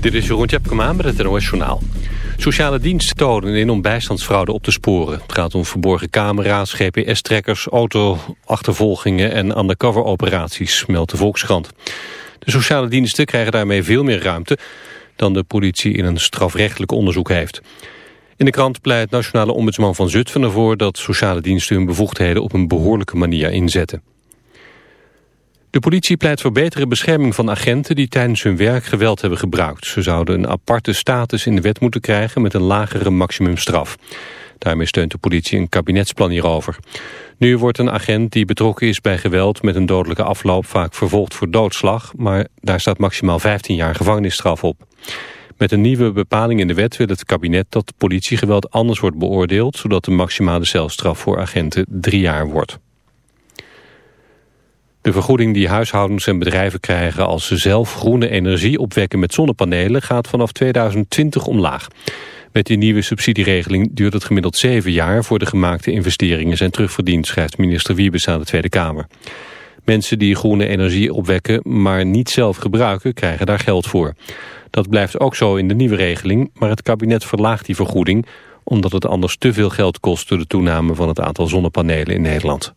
Dit is Jeroen Tjepkema met het NOS Journaal. Sociale diensten tonen in om bijstandsfraude op te sporen. Het gaat om verborgen camera's, GPS-trekkers, auto-achtervolgingen en undercover-operaties, meldt de Volkskrant. De sociale diensten krijgen daarmee veel meer ruimte dan de politie in een strafrechtelijk onderzoek heeft. In de krant pleit nationale ombudsman van Zutphen ervoor dat sociale diensten hun bevoegdheden op een behoorlijke manier inzetten. De politie pleit voor betere bescherming van agenten die tijdens hun werk geweld hebben gebruikt. Ze zouden een aparte status in de wet moeten krijgen met een lagere maximumstraf. Daarmee steunt de politie een kabinetsplan hierover. Nu wordt een agent die betrokken is bij geweld met een dodelijke afloop vaak vervolgd voor doodslag, maar daar staat maximaal 15 jaar gevangenisstraf op. Met een nieuwe bepaling in de wet wil het kabinet dat politiegeweld anders wordt beoordeeld, zodat de maximale celstraf voor agenten drie jaar wordt. De vergoeding die huishoudens en bedrijven krijgen als ze zelf groene energie opwekken met zonnepanelen gaat vanaf 2020 omlaag. Met die nieuwe subsidieregeling duurt het gemiddeld zeven jaar voor de gemaakte investeringen zijn terugverdiend, schrijft minister Wiebes aan de Tweede Kamer. Mensen die groene energie opwekken, maar niet zelf gebruiken, krijgen daar geld voor. Dat blijft ook zo in de nieuwe regeling, maar het kabinet verlaagt die vergoeding... omdat het anders te veel geld kost door de toename van het aantal zonnepanelen in Nederland.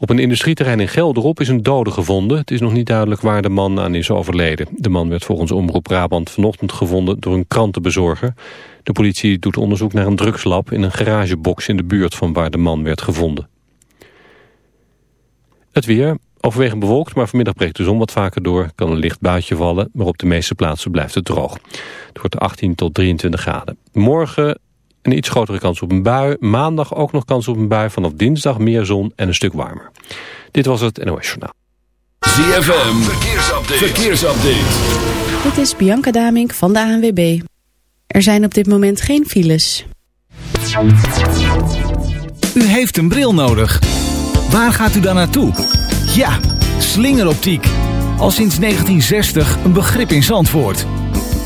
Op een industrieterrein in Gelderop is een dode gevonden. Het is nog niet duidelijk waar de man aan is overleden. De man werd volgens Omroep Brabant vanochtend gevonden door een krantenbezorger. De politie doet onderzoek naar een drugslab in een garagebox in de buurt van waar de man werd gevonden. Het weer, overwegend bewolkt, maar vanmiddag breekt de zon wat vaker door. Kan een licht buitje vallen, maar op de meeste plaatsen blijft het droog. Het wordt 18 tot 23 graden. Morgen een iets grotere kans op een bui. Maandag ook nog kans op een bui. Vanaf dinsdag meer zon en een stuk warmer. Dit was het NOS Journaal. ZFM, verkeersupdate. verkeersupdate. Dit is Bianca Damink van de ANWB. Er zijn op dit moment geen files. U heeft een bril nodig. Waar gaat u dan naartoe? Ja, slingeroptiek. Al sinds 1960 een begrip in Zandvoort.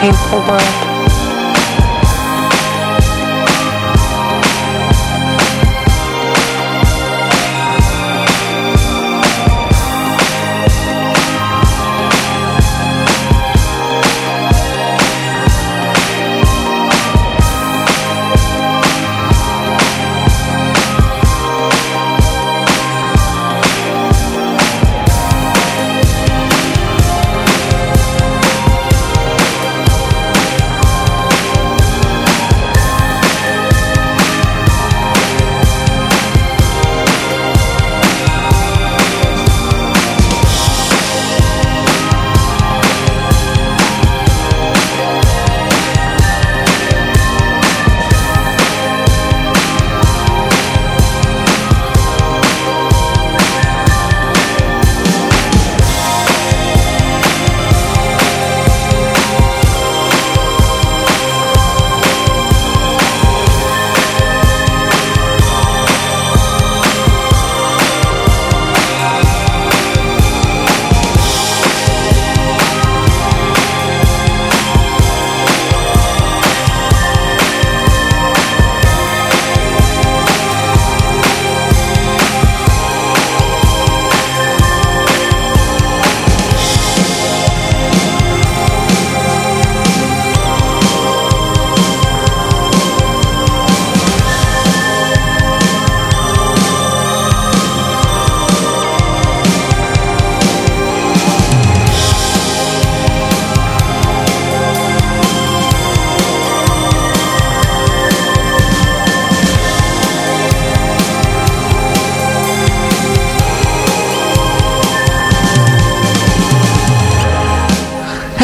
Painful world.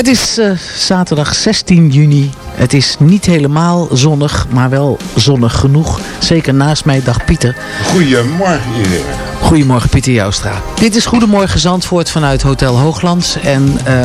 Het is uh, zaterdag 16 juni. Het is niet helemaal zonnig, maar wel zonnig genoeg. Zeker naast mij, dag Pieter. Goedemorgen iedereen. Goedemorgen Pieter Joustra. Dit is Goedemorgen Zandvoort vanuit Hotel Hooglands. En... Uh,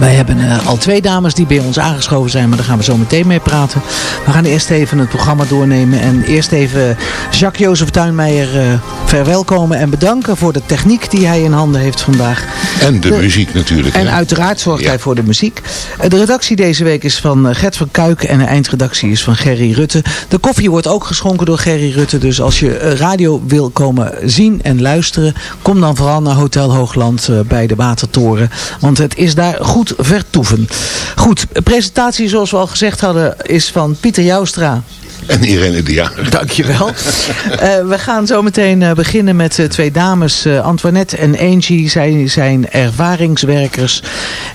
wij hebben uh, al twee dames die bij ons aangeschoven zijn, maar daar gaan we zo meteen mee praten. We gaan eerst even het programma doornemen en eerst even Jacques-Jozef Tuinmeijer uh, verwelkomen en bedanken voor de techniek die hij in handen heeft vandaag. En de, de muziek natuurlijk. En hè? uiteraard zorgt ja. hij voor de muziek. Uh, de redactie deze week is van Gert van Kuik en de eindredactie is van Gerry Rutte. De koffie wordt ook geschonken door Gerry Rutte, dus als je radio wil komen zien en luisteren, kom dan vooral naar Hotel Hoogland bij de Watertoren, want het is daar goed vertoeven. Goed, presentatie zoals we al gezegd hadden is van Pieter Joustra. En Irene de Jager. Dankjewel. uh, we gaan zo meteen uh, beginnen met uh, twee dames, Antoinette en Angie. Zij zijn ervaringswerkers.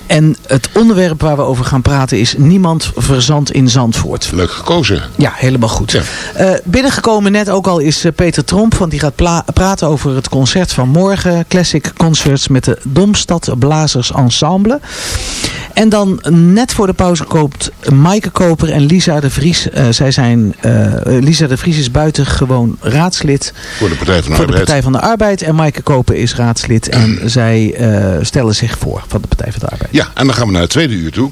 En het onderwerp waar we over gaan praten is Niemand verzand in Zandvoort. Leuk gekozen. Ja, helemaal goed. Ja. binnengekomen net ook al is Peter Tromp, want die gaat praten over het concert van morgen. Classic Concerts met de Domstad Blazers Ensemble. En dan net voor de pauze koopt Maaike Koper en Lisa de Vries. zij zijn Lisa de Vries is buitengewoon raadslid. Voor de Partij van de voor Arbeid. de Partij van de Arbeid. En Maaike Koper is raadslid. En zij uh, stellen zich voor van de Partij van de Arbeid. Ja, en dan gaan we naar het tweede uur toe.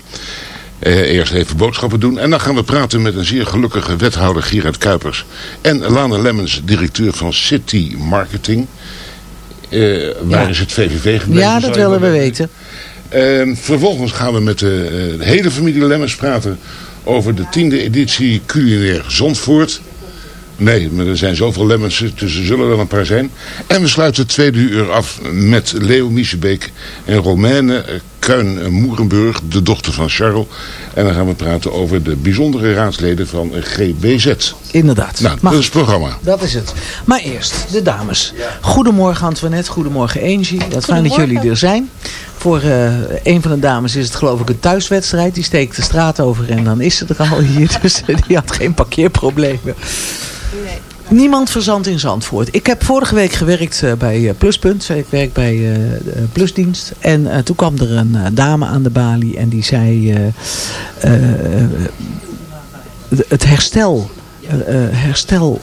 Uh, eerst even boodschappen doen. En dan gaan we praten met een zeer gelukkige wethouder Gerard Kuipers. En Lana Lemmens, directeur van City Marketing. waar ja. is het VVV gebleven? Ja, dat willen we weten. Uh, vervolgens gaan we met de, de hele familie Lemmens praten over de tiende editie culinair Zondvoort. Nee, maar er zijn zoveel lemmens, dus er zullen wel een paar zijn. En we sluiten het tweede uur af met Leo Miesebeek en Romaine Kruin-Moerenburg, de dochter van Charles. En dan gaan we praten over de bijzondere raadsleden van GBZ. Inderdaad. Nou, maar dat is het programma. Dat is het. Maar eerst, de dames. Goedemorgen Antoinette, goedemorgen Angie. Dat fijn dat jullie er zijn. Voor uh, een van de dames is het geloof ik een thuiswedstrijd. Die steekt de straat over en dan is ze er al hier. Dus die had geen parkeerproblemen. Niemand verzand in Zandvoort. Ik heb vorige week gewerkt uh, bij uh, Pluspunt. Ik werk bij de Plusdienst. En toen kwam er een dame aan de balie. En die zei... het herstel... herstel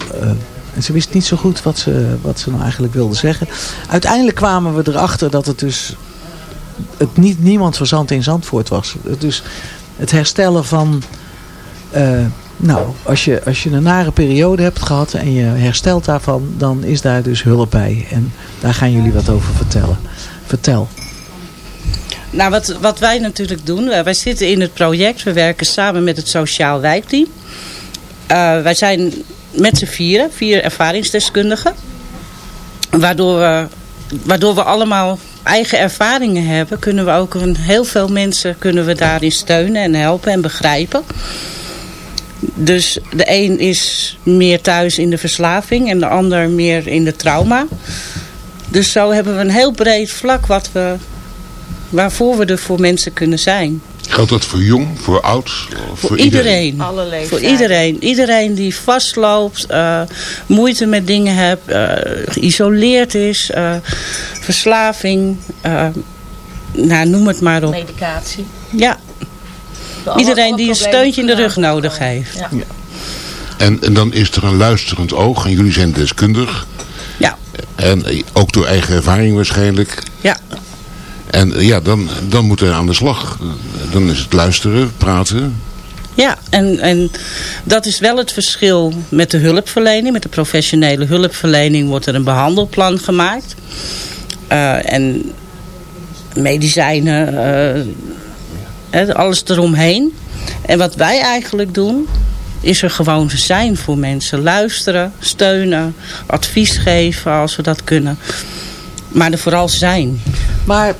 ze wist niet zo goed wat ze, wat ze nou eigenlijk wilde zeggen. Uiteindelijk kwamen we erachter dat het dus... Het niet niemand verzand in Zandvoort was. Dus het herstellen van... Nou, als je, als je een nare periode hebt gehad en je herstelt daarvan, dan is daar dus hulp bij. En daar gaan jullie wat over vertellen. Vertel. Nou, wat, wat wij natuurlijk doen, uh, wij zitten in het project, we werken samen met het Sociaal Wijkteam. Uh, wij zijn met z'n vieren, vier ervaringsdeskundigen. Waardoor we, waardoor we allemaal eigen ervaringen hebben, kunnen we ook een, heel veel mensen kunnen we daarin steunen en helpen en begrijpen. Dus de een is meer thuis in de verslaving en de ander meer in de trauma. Dus zo hebben we een heel breed vlak wat we, waarvoor we er voor mensen kunnen zijn. Geldt dat voor jong, voor oud? Voor, voor iedereen. iedereen. Alle leeftijden. Voor iedereen. Iedereen die vastloopt, uh, moeite met dingen heeft, uh, geïsoleerd is, uh, verslaving, nou, noem het maar op. Medicatie. Ja, Iedereen die een steuntje in de rug nodig heeft. Ja. Ja. En, en dan is er een luisterend oog. En jullie zijn deskundig. Ja. En ook door eigen ervaring waarschijnlijk. Ja. En ja, dan, dan moet er aan de slag. Dan is het luisteren, praten. Ja, en, en dat is wel het verschil met de hulpverlening. Met de professionele hulpverlening wordt er een behandelplan gemaakt. Uh, en medicijnen, uh, alles eromheen. En wat wij eigenlijk doen, is er gewoon zijn voor mensen. Luisteren, steunen, advies geven als we dat kunnen. Maar er vooral zijn. Maar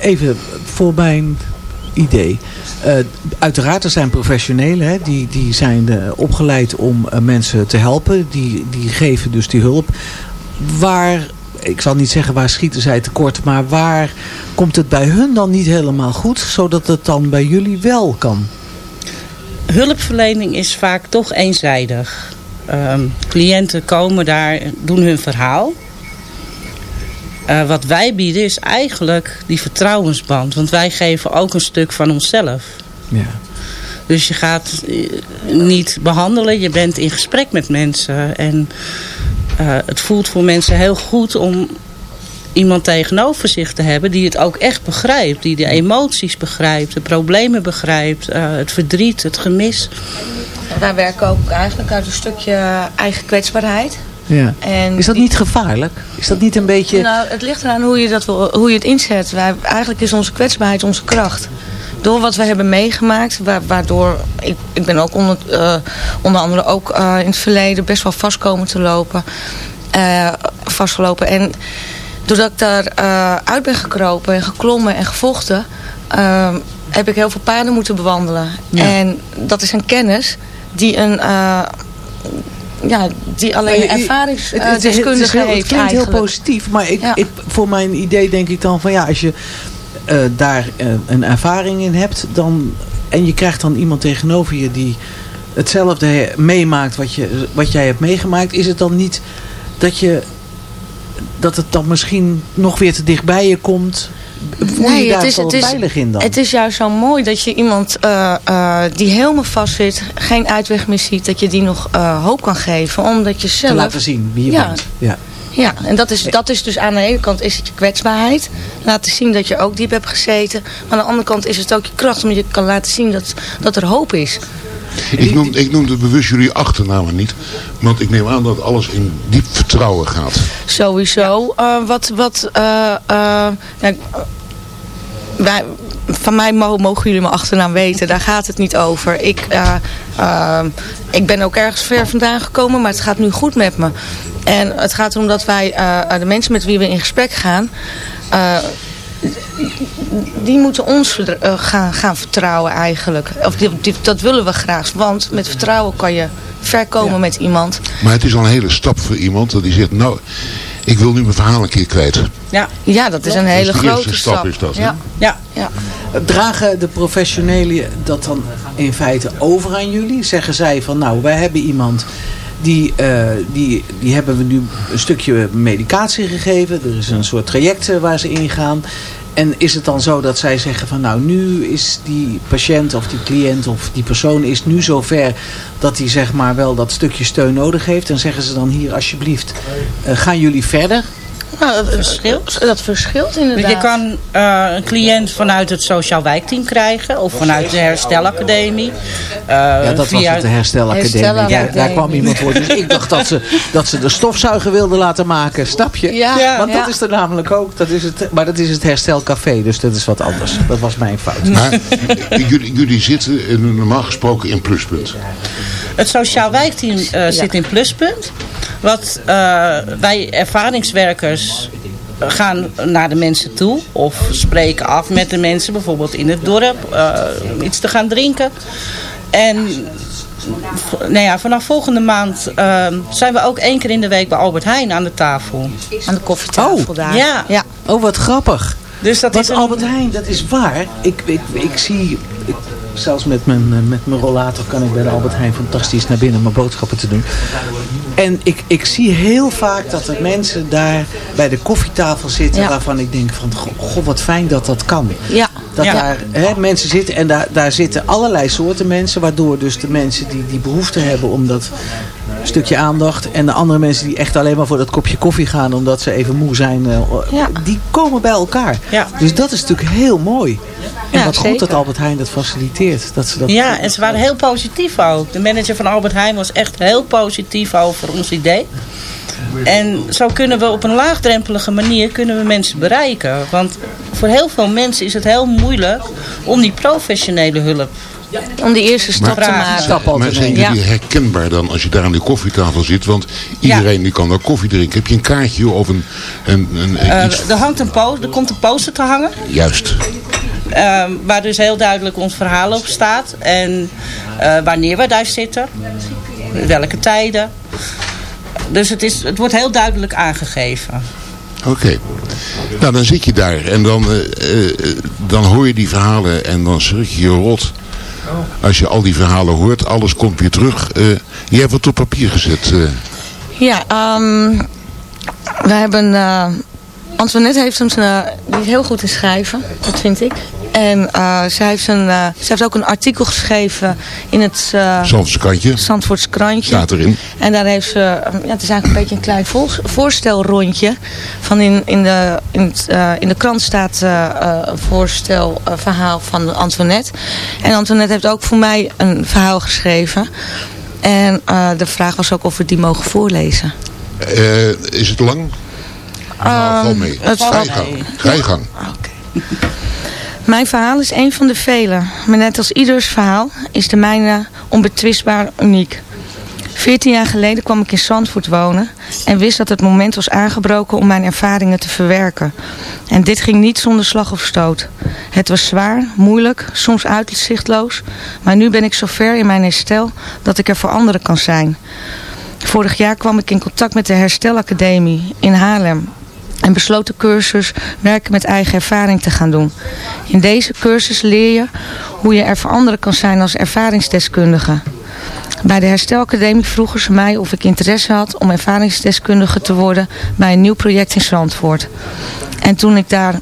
even voor mijn idee. Uh, uiteraard, er zijn professionelen. Hè, die, die zijn uh, opgeleid om uh, mensen te helpen. Die, die geven dus die hulp. Waar ik zal niet zeggen waar schieten zij tekort, maar waar komt het bij hun dan niet helemaal goed, zodat het dan bij jullie wel kan? Hulpverlening is vaak toch eenzijdig. Um, cliënten komen daar, doen hun verhaal. eh, wat wij bieden is eigenlijk die vertrouwensband. Want wij geven ook een stuk van onszelf. Ja. Dus je gaat eh, niet behandelen, je bent in gesprek met mensen. En het voelt voor mensen heel goed om iemand tegenover zich te hebben die het ook echt begrijpt. Die de emoties begrijpt, de problemen begrijpt, eh, het verdriet, het gemis. Wij werken ook eigenlijk uit een stukje eigen kwetsbaarheid. Ja. En Is dat niet gevaarlijk? Is dat niet een beetje... Nou, het ligt eraan hoe je, dat wil, hoe je het inzet. Wij, eigenlijk is onze kwetsbaarheid onze kracht. Door wat we hebben meegemaakt, wa- waardoor... Ik, ik ben ook onder, eh, onder andere ook eh, in het verleden best wel vast komen te lopen. eh, vastgelopen. En doordat ik daar uit ben gekropen en geklommen en gevochten... heb ik heel veel paden moeten bewandelen. Ja. En dat is een kennis die een... ja, die alleen ervaringsdeskundige heel- het heeft klinkt heel positief, maar ik, Ja. ik, voor mijn idee denk ik dan van ja, als je eh, daar eh, een ervaring in hebt dan, en je krijgt dan iemand tegenover je die hetzelfde he- meemaakt wat, je, wat jij hebt meegemaakt, is het dan niet dat je dat het dan misschien nog weer te dichtbij je komt? Voel je je daar wel veilig in dan? Het is juist zo mooi dat je iemand eh, die helemaal vast zit, geen uitweg meer ziet, dat je die nog hoop kan geven. Omdat je zelf... te laten zien wie je Ja. bent. Ja. Ja, en dat is, dat is dus aan de ene kant is het je kwetsbaarheid. Laten zien dat je ook diep hebt gezeten. Maar aan de andere kant is het ook je kracht. Omdat je kan laten zien dat, dat er hoop is. Ik, noem, ik noemde bewust jullie achternamen niet. Want ik neem aan dat alles in diep vertrouwen gaat. Sowieso. Eh, wat, wat, eh, ja, wij, van mij mo- mogen jullie mijn achternaam weten. Daar gaat het niet over. Ik, eh, eh, ik ben ook ergens ver vandaan gekomen, maar het gaat nu goed met me. En het gaat erom dat wij, eh, de mensen met wie we in gesprek gaan... die moeten ons gaan, gaan vertrouwen eigenlijk. Of die, die- dat willen we graag. Want met vertrouwen kan je ver komen met iemand. Maar het is al een hele stap voor iemand dat die zegt... Nou, ik wil nu mijn verhaal een keer kwijt. Ja, ja dat is een hele grote eerste stap is dat. Ja. ja. Dragen de professionelen dat dan in feite over aan jullie? Zeggen zij van nou, wij hebben iemand die, eh, die, die hebben we nu een stukje medicatie gegeven. Er is een soort traject eh, waar ze ingaan. En is het dan zo dat zij zeggen van nou nu is die patiënt of die cliënt of die persoon is nu zover dat hij zeg maar wel dat stukje steun nodig heeft. En zeggen ze dan hier alsjeblieft eh, gaan jullie verder? Nou, dat verschilt. Dat verschilt inderdaad. Je kan eh, een cliënt vanuit het sociaal wijkteam krijgen of vanuit de herstelacademie. Eh, Ja, dat was het, de herstelacademie. Herstelacademie. Ja, daar kwam iemand voor. Dus ik dacht dat ze, dat ze de stofzuiger wilden laten maken. Snap je? Ja, Ja. Want ja. dat is er namelijk ook. Dat is het, maar dat is het herstelcafé. Dus dat is wat anders. Dat was mijn fout. Maar jullie, jullie zitten normaal gesproken in pluspunt. Het sociaal wijkteam eh, zit in pluspunt. Wat eh, wij ervaringswerkers gaan naar de mensen toe of spreken af met de mensen, bijvoorbeeld in het dorp, eh, om iets te gaan drinken. En nou ja, vanaf volgende maand eh, zijn we ook één keer in de week bij Albert Heijn aan de tafel. Aan de koffietafel daar. Ja. ja. Oh, wat grappig. Dus dat is een- Albert Heijn, dat is waar. Ik, ik, ik zie... ik- zelfs met mijn, eh, met mijn rollator kan ik bij de Albert Heijn fantastisch naar binnen om mijn boodschappen te doen. En ik, ik zie heel vaak dat er mensen daar bij de koffietafel zitten... Ja. waarvan ik denk van, goh, wat fijn dat dat kan. Ja. Dat Ja. daar hè, mensen zitten en daar, daar zitten allerlei soorten mensen. Waardoor dus de mensen die die behoefte hebben om dat stukje aandacht. En de andere mensen die echt alleen maar voor dat kopje koffie gaan. Omdat ze even moe zijn. eh, Ja. Die komen bij elkaar. Ja. Dus dat is natuurlijk heel mooi. En wat goed zeker. dat Albert Heijn dat faciliteert. Dat ze dat Ja, en ze waren heel positief ook. De manager van Albert Heijn was echt heel positief over ons idee. En zo kunnen we op een laagdrempelige manier kunnen we mensen bereiken. Want voor heel veel mensen is het heel moeilijk om die professionele hulp. Om die eerste stap te Vragen. maken. stap al Maar te zijn jullie herkenbaar dan als je daar aan die koffietafel zit? Want iedereen die kan daar koffie drinken. Heb je een kaartje of een, een, een, Eh, iets? er, hangt een po er komt een poster te hangen. Juist. eh, waar dus heel duidelijk ons verhaal op staat. En eh, wanneer we daar zitten. Welke tijden. Dus het, is, het wordt heel duidelijk aangegeven. Oké. Nou, dan zit je daar en dan, eh, eh, dan hoor je die verhalen en dan schrik je je rot. Als je al die verhalen hoort, alles komt weer terug. Eh je hebt wat op papier gezet. eh. Ja, ehm, we hebben eh, Antoinette heeft een, uh, die is heel goed in schrijven, dat vind ik. En uh, zij, heeft een, uh, zij heeft ook een artikel geschreven in het uh, krantje. Zandvoortse krantje. Staat erin. En daar heeft ze, ja, het is eigenlijk een beetje een klein voorstelrondje. Van in, in, de, in, het, in de krant staat een voorstelverhaal van Antoinette. En Antoinette heeft ook voor mij een verhaal geschreven. En de vraag was ook of we die mogen voorlezen. is het lang? Nou, gewoon mee. Het Ga je gang. Ga je gang. Okay. Mijn verhaal is een van de vele. Maar net als ieders verhaal is de mijne onbetwistbaar uniek. Veertien jaar geleden kwam ik in Zandvoort wonen en wist dat het moment was aangebroken om mijn ervaringen te verwerken. En dit ging niet zonder slag of stoot. Het was zwaar, moeilijk, soms uitzichtloos, maar nu ben ik zover in mijn herstel dat ik er voor anderen kan zijn. Vorig jaar kwam ik in contact met de Herstelacademie in Haarlem en besloot de cursus werken met eigen ervaring te gaan doen. In deze cursus leer je hoe je er voor anderen kan zijn als ervaringsdeskundige. Bij de Herstelacademie vroegen ze mij of ik interesse had om ervaringsdeskundige te worden bij een nieuw project in Zandvoort. En toen ik daar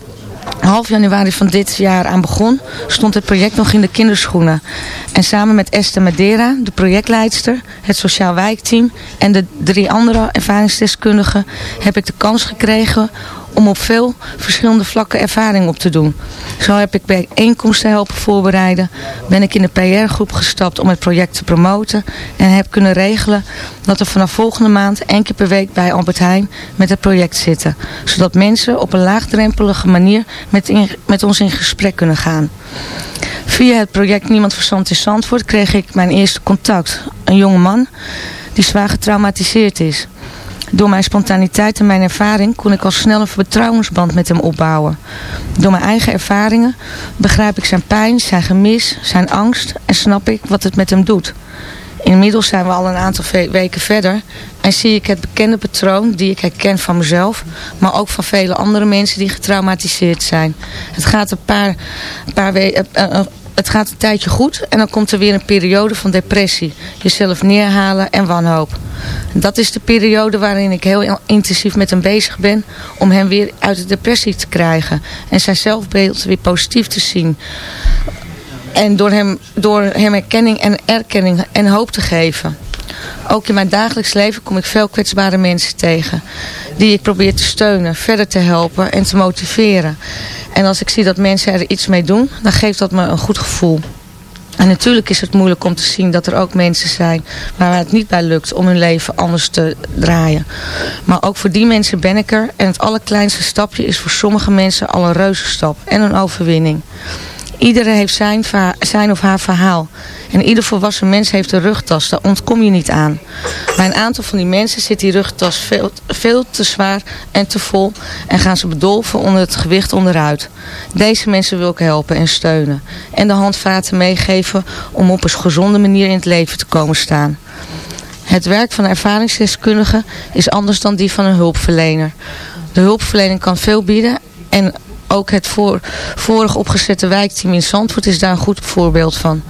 half januari van dit jaar aan begon, stond het project nog in de kinderschoenen. En samen met Esther Madeira, de projectleidster, het Sociaal Wijkteam en de drie andere ervaringsdeskundigen heb ik de kans gekregen om op veel verschillende vlakken ervaring op te doen. Zo heb ik bijeenkomsten helpen voorbereiden, ben ik in de PR-groep gestapt om het project te promoten en heb kunnen regelen dat er vanaf volgende maand één keer per week bij Albert Heijn met het project zitten. Zodat mensen op een laagdrempelige manier met, met ons in gesprek kunnen gaan. Via het project Niemand Verstand in Zandvoort kreeg ik mijn eerste contact. Een jonge man die zwaar getraumatiseerd is. Door mijn spontaniteit en mijn ervaring kon ik al snel een vertrouwensband met hem opbouwen. Door mijn eigen ervaringen begrijp ik zijn pijn, zijn gemis, zijn angst en snap ik wat het met hem doet. Inmiddels zijn we al een aantal weken verder en zie ik het bekende patroon die ik herken van mezelf, maar ook van vele andere mensen die getraumatiseerd zijn. Het gaat een paar, een paar weken het gaat een tijdje goed en dan komt er weer een periode van depressie. Jezelf neerhalen en wanhoop. Dat is de periode waarin ik heel intensief met hem bezig ben om hem weer uit de depressie te krijgen. En zijn zelfbeeld weer positief te zien. En door hem, door hem erkenning en erkenning en hoop te geven. Ook in mijn dagelijks leven kom ik veel kwetsbare mensen tegen. Die ik probeer te steunen, verder te helpen en te motiveren. En als ik zie dat mensen er iets mee doen, dan geeft dat me een goed gevoel. En natuurlijk is het moeilijk om te zien dat er ook mensen zijn waar het niet bij lukt om hun leven anders te draaien. Maar ook voor die mensen ben ik er en het allerkleinste stapje is voor sommige mensen al een reuze stap en een overwinning. Iedereen heeft zijn, zijn of haar verhaal. En ieder volwassen mens heeft een rugtas, daar ontkom je niet aan. Bij een aantal van die mensen zit die rugtas veel, veel te zwaar en te vol en gaan ze bedolven onder het gewicht onderuit. Deze mensen wil ik helpen en steunen. En de handvaten meegeven om op een gezonde manier in het leven te komen staan. Het werk van een ervaringsdeskundige is anders dan die van een hulpverlener. De hulpverlening kan veel bieden en ook het voor, vorig opgezette wijkteam in Zandvoort is daar een goed voorbeeld van.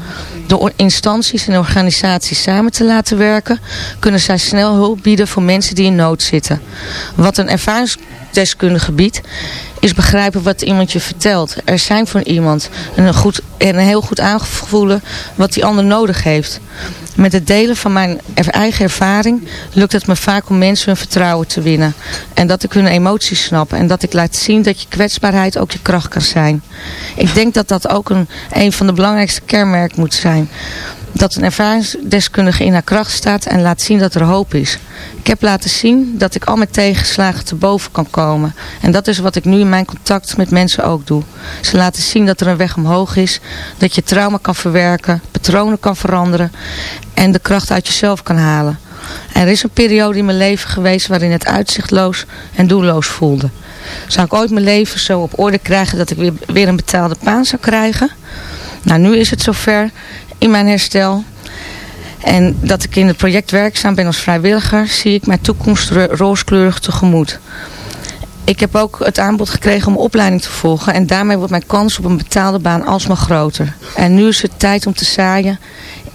Door instanties en organisaties samen te laten werken, kunnen zij snel hulp bieden voor mensen die in nood zitten. Wat een ervaringsdeskundige biedt, is begrijpen wat iemand je vertelt. Er zijn voor iemand en een, goed, en een heel goed aangevoelen wat die ander nodig heeft. Met het delen van mijn eigen ervaring lukt het me vaak om mensen hun vertrouwen te winnen. En dat ik hun emoties snap. En dat ik laat zien dat je kwetsbaarheid ook je kracht kan zijn. Ik denk dat dat ook een, een van de belangrijkste kenmerken moet zijn dat een ervaringsdeskundige in haar kracht staat en laat zien dat er hoop is. Ik heb laten zien dat ik al met tegenslagen te boven kan komen. En dat is wat ik nu in mijn contact met mensen ook doe. Ze laten zien dat er een weg omhoog is, dat je trauma kan verwerken, patronen kan veranderen en de kracht uit jezelf kan halen. Er is een periode in mijn leven geweest waarin het uitzichtloos en doelloos voelde. Zou ik ooit mijn leven zo op orde krijgen dat ik weer, weer een betaalde baan zou krijgen? Nou, nu is het zover in mijn herstel. En dat ik in het project werkzaam ben als vrijwilliger, zie ik mijn toekomst rooskleurig tegemoet. Ik heb ook het aanbod gekregen om opleiding te volgen en daarmee wordt mijn kans op een betaalde baan alsmaar groter. En nu is het tijd om te zaaien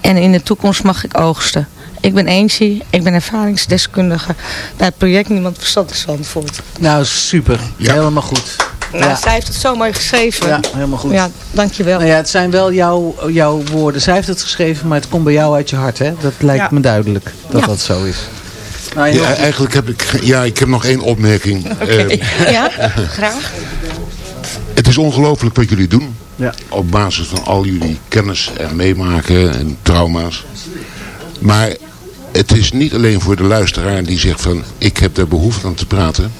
en in de toekomst mag ik oogsten. ik ben Eentje. Ik ben ervaringsdeskundige bij het project Niemand Verstand in Zandvoort. Nou, super. Helemaal goed. Nou, Ja. zij heeft het zo mooi geschreven. Ja, helemaal goed. Ja, dankjewel. Nou ja, het zijn wel jouw, jouw woorden. Zij heeft het geschreven, maar het komt bij jou uit je hart. Hè? Dat lijkt Ja. me duidelijk dat Ja. dat zo is. Nou, Ja, eigenlijk heb ik, ja, ik heb nog één opmerking. Eh, Ja, graag. het is ongelooflijk wat jullie doen. Ja. Op basis van al jullie kennis en meemaken en trauma's. Maar het is niet alleen voor de luisteraar die zegt van ik heb daar behoefte aan te praten.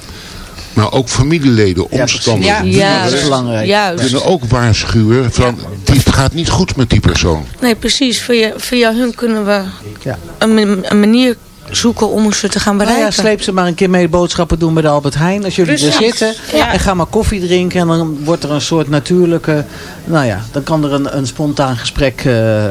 Maar ook familieleden, omstanders. Ja, dat is juist. belangrijk. Juist. kunnen ook waarschuwen van die, het gaat niet goed met die persoon. Nee, precies. Via, via hun kunnen we Ja. een, een manier zoeken om ze te gaan Nou bereiken. ja, sleep ze maar een keer mee boodschappen doen bij de Albert Heijn. Als jullie er zitten. Ja. En ga maar koffie drinken. En dan wordt er een soort natuurlijke... Nou ja, dan kan er een, een spontaan gesprek eh,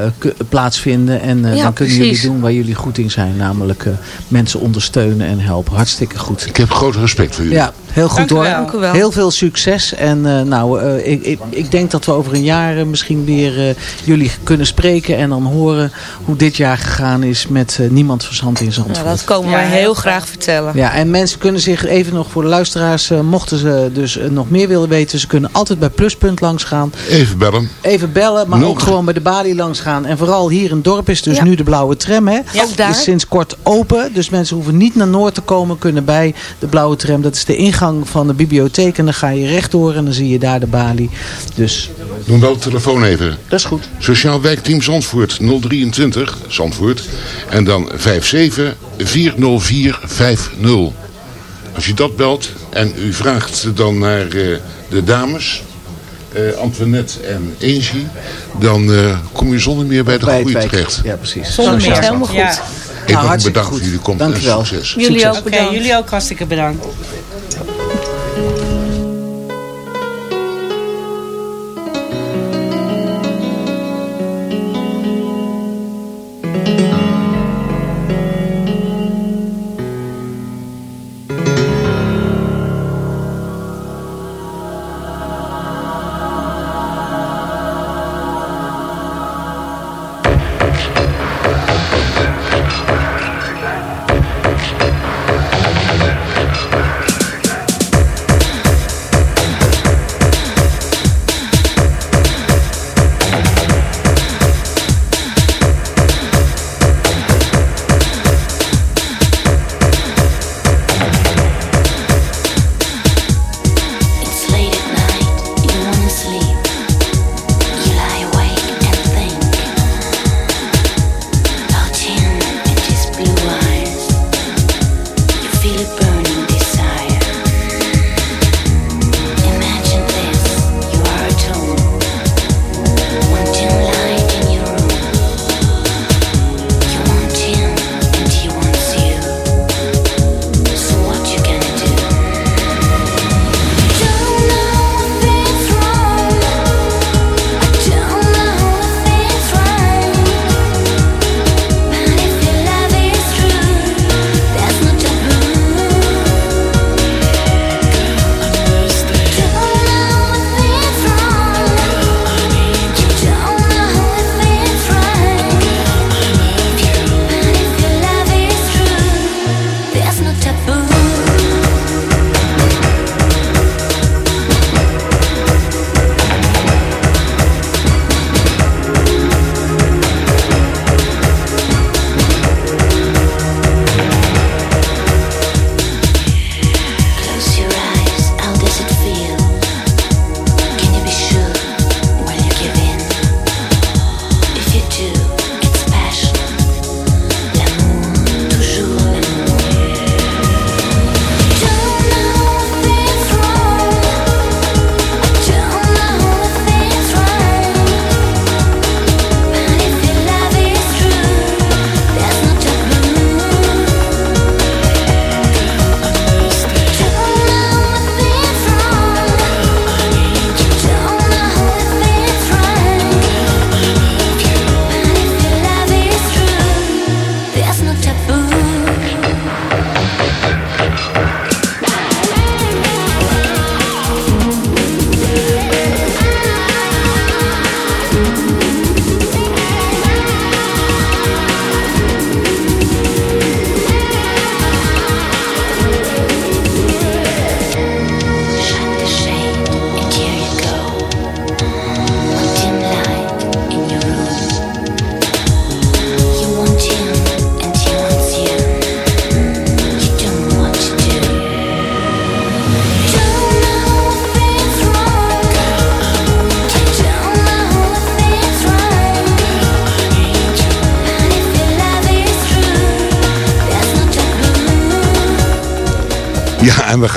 plaatsvinden. En eh, Ja, dan kunnen precies. jullie doen waar jullie goed in zijn. Namelijk eh, mensen ondersteunen en helpen. Hartstikke goed. Ik heb groot respect voor jullie. Ja, heel goed Dank hoor. wel. Dank u wel. Heel veel succes. En eh, nou, eh, ik, ik, ik denk dat we over een jaar eh, misschien weer eh, jullie kunnen spreken. En dan horen hoe dit jaar gegaan is met Niemand Verzand in Zandvoort. Nou, dat komen Ja, wij heel heel graag. vertellen. Ja, en mensen kunnen zich even nog voor de luisteraars, mochten ze dus nog meer willen weten, ze kunnen altijd bij Pluspunt langs gaan. Even bellen. Even bellen, maar Nog. ook gewoon bij de balie langs gaan. En vooral hier in het dorp is dus Ja. nu de blauwe tram, hè? Ook daar. Is sinds kort open, dus mensen hoeven niet naar Noord te komen, kunnen bij de blauwe tram. Dat is de ingang van de bibliotheek en dan ga je rechtdoor en dan zie je daar de balie. Dus Doe wel de telefoon even. dat is goed. Sociaal wijkteam Zandvoort 023 Zandvoort. En dan 57 404 50. Als je dat belt en u vraagt dan naar eh, de dames, eh, Antoinette en Angie, dan eh, kom je zonder meer bij de Bij goede terecht. Ja, precies. Zonder meer, helemaal goed. Ja. Ik Nou, goed. voor jullie komst Dank en u wel. succes. Jullie Succes. ook bedankt. jullie ook hartstikke bedankt.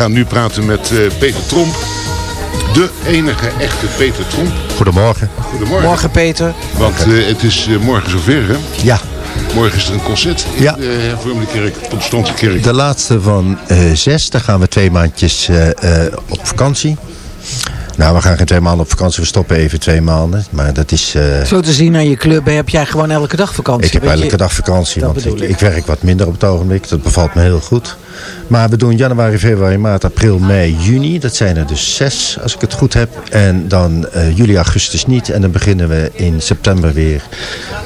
Gaan nu praten met eh, Peter Tromp. De enige echte Peter Tromp. Goedemorgen. Goedemorgen. Morgen Peter. Want eh, het is eh, morgen zover, hè? Ja. Morgen is er een concert in Ja. de hervormde kerk, protestantse kerk. De laatste van eh, zes, daar gaan we twee maandjes eh, eh, op vakantie. Nou, we gaan geen twee maanden op vakantie, we stoppen even twee maanden. Maar dat is... eh, Zo te zien aan je club heb jij gewoon elke dag vakantie. ik heb je. elke dag vakantie, Dat want ik. ik. werk wat minder op het ogenblik. Dat bevalt me heel goed. Maar we doen januari, februari, maart, april, mei, juni. Dat zijn er dus zes, als ik het goed heb. En dan eh, juli, augustus niet. En dan beginnen we in september weer.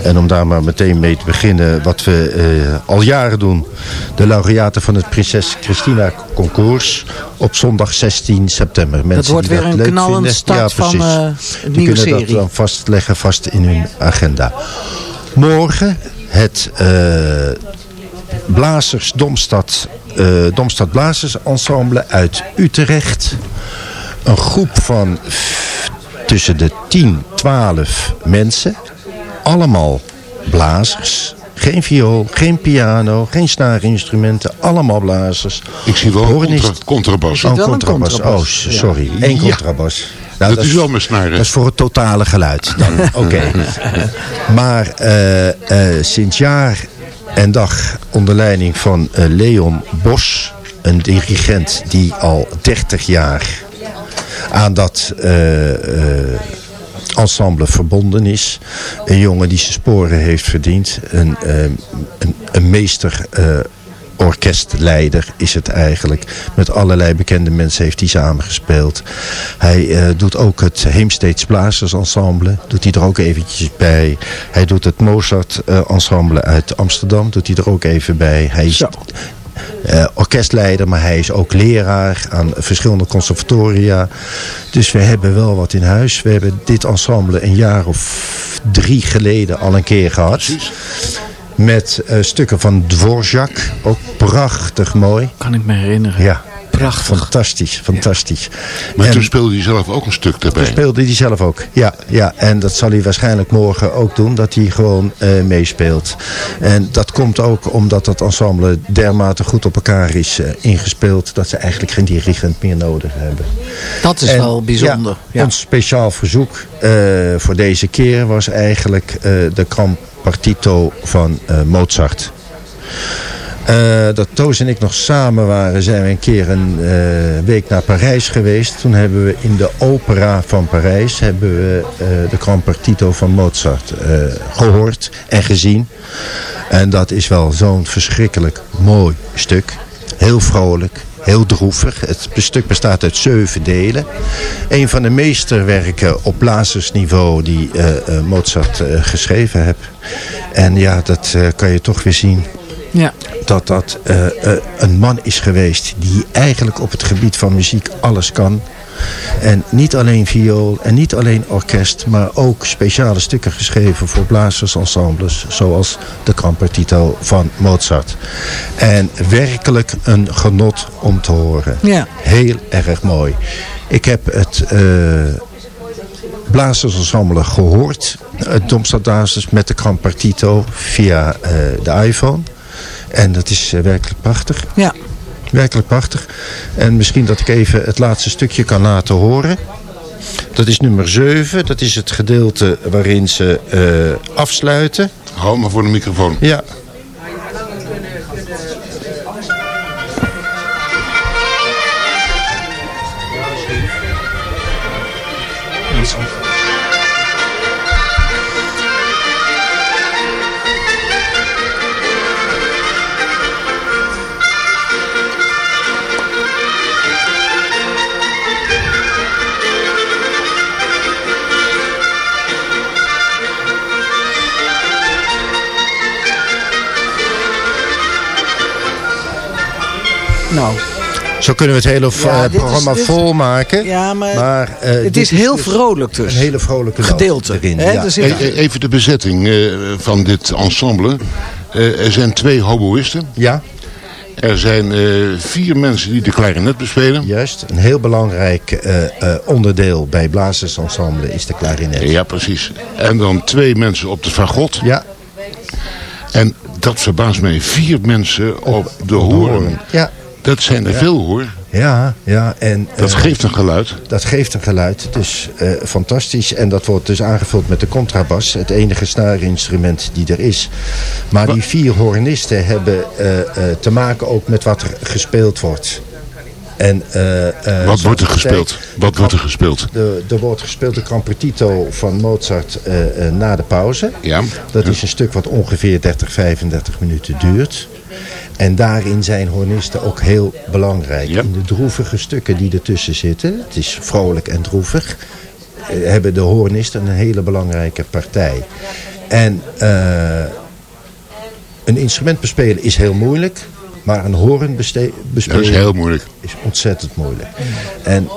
En om daar maar meteen mee te beginnen, wat we eh, al jaren doen. De laureaten van het Prinses Christina Concours op zondag 16 september. Mensen wordt die een leuk knallende vinden, van, eh, een Die kunnen serie. dat dan vastleggen, vast in hun agenda. Morgen het Blazers Domstad, Domstad Blazers Ensemble uit Utrecht. Een groep van tussen de 10, 12 mensen. Allemaal blazers. Geen viool, geen piano, geen snaarinstrumenten. Allemaal blazers. Ik zie wel een Hornist- contra- contrabas. Oh, contrabas. contrabas. Oh, sorry. Ja. Eén Ja. contrabas. Nou, Dat is wel mijn snaar, hè? Dat is voor het totale geluid. Dan, Oké. Maar eh, eh, sinds jaar en dag onder leiding van eh, Leon Bos, een dirigent die al 30 jaar aan dat eh, eh, ensemble verbonden is. Een jongen die zijn sporen heeft verdiend. Een, eh, een, een meester orkestleider is het eigenlijk. Met allerlei bekende mensen heeft hij samengespeeld. Hij eh, doet ook het Heemsteeds Blazers Ensemble. Doet hij er ook eventjes bij. Hij doet het Mozart eh, Ensemble uit Amsterdam. Doet hij er ook even bij. Hij is eh, orkestleider, maar hij is ook leraar aan verschillende conservatoria. Dus we hebben wel wat in huis. We hebben dit ensemble een jaar of drie geleden al een keer gehad. Met eh, stukken van Dvorak. Ook prachtig mooi. Kan ik me herinneren. Ja. Prachtig. Fantastisch, fantastisch. Maar En- toen speelde hij zelf ook een stuk toen erbij. speelde hij zelf ook. Ja, ja, en dat zal hij waarschijnlijk morgen ook doen. Dat hij gewoon eh, meespeelt. En dat komt ook omdat dat ensemble dermate goed op elkaar is eh, ingespeeld. Dat ze eigenlijk geen dirigent meer nodig hebben. Dat is En, wel bijzonder. ja, Ons speciaal verzoek eh, voor deze keer was eigenlijk eh, de Gran Partito van eh, Mozart. Eh, dat Toos en ik nog samen waren, zijn we een keer een eh, week naar Parijs geweest. Toen hebben we in de opera van Parijs hebben we, eh, de Gran Partito van Mozart eh, gehoord en gezien. En dat is wel zo'n verschrikkelijk mooi stuk. Heel vrolijk, heel droevig. Het stuk bestaat uit zeven delen. Een van de meesterwerken op blazersniveau die Mozart geschreven heeft. En ja, dat kan je toch weer zien Ja. dat dat eh, eh, een man is geweest die eigenlijk op het gebied van muziek alles kan. En niet alleen viool en niet alleen orkest, maar ook speciale stukken geschreven voor blazersensembles, zoals de Gran Partito van Mozart. En werkelijk een genot om te horen. Ja. Heel erg mooi. Ik heb het eh blazersensemble gehoord, het Domstad Blazers met de Gran Partito via de iPhone. En dat is eh, werkelijk prachtig. Ja. Werkelijk prachtig. En misschien dat ik even het laatste stukje kan laten horen. Dat is nummer 7. Dat is het gedeelte waarin ze eh, afsluiten. Hou maar voor de microfoon. Ja. Zo kunnen we het hele Ja, eh, is- programma dit- volmaken. Ja, maar, eh, het is heel vrolijk dus. Een hele vrolijke noot Gedeelte, erin. ja. Er E- e- Even de bezetting eh, van dit ensemble. Er zijn twee hoboïsten. Ja. Er zijn eh, vier mensen die de klarinet bespelen. Juist, een heel belangrijk eh, eh, onderdeel bij blazersensemble is de klarinet. Ja, precies. En dan twee mensen op de fagot. Ja. En dat verbaast mij. Vier mensen op de hoorn. Ja. Dat zijn er Ja. veel hoor. Ja, ja. En, Dat eh, geeft een geluid. Dat geeft een geluid. Dus eh, fantastisch. En dat wordt dus aangevuld met de contrabas. Het enige snaarinstrument die er is. Maar die vier hornisten hebben eh, te maken ook met wat er gespeeld wordt. En, Wat wordt er gespeeld? Wat wordt er gespeeld? de, er wordt gespeeld de Campertito van Mozart na de pauze. Ja. Dat is een stuk wat ongeveer 30, 35 minuten duurt. En daarin zijn hornisten ook heel belangrijk. In de droevige stukken die ertussen zitten, het is vrolijk en droevig, eh, hebben de hornisten een hele belangrijke partij. En eh, een instrument bespelen is heel moeilijk, maar een hoorn bespelen Dat is heel moeilijk. is ontzettend moeilijk. En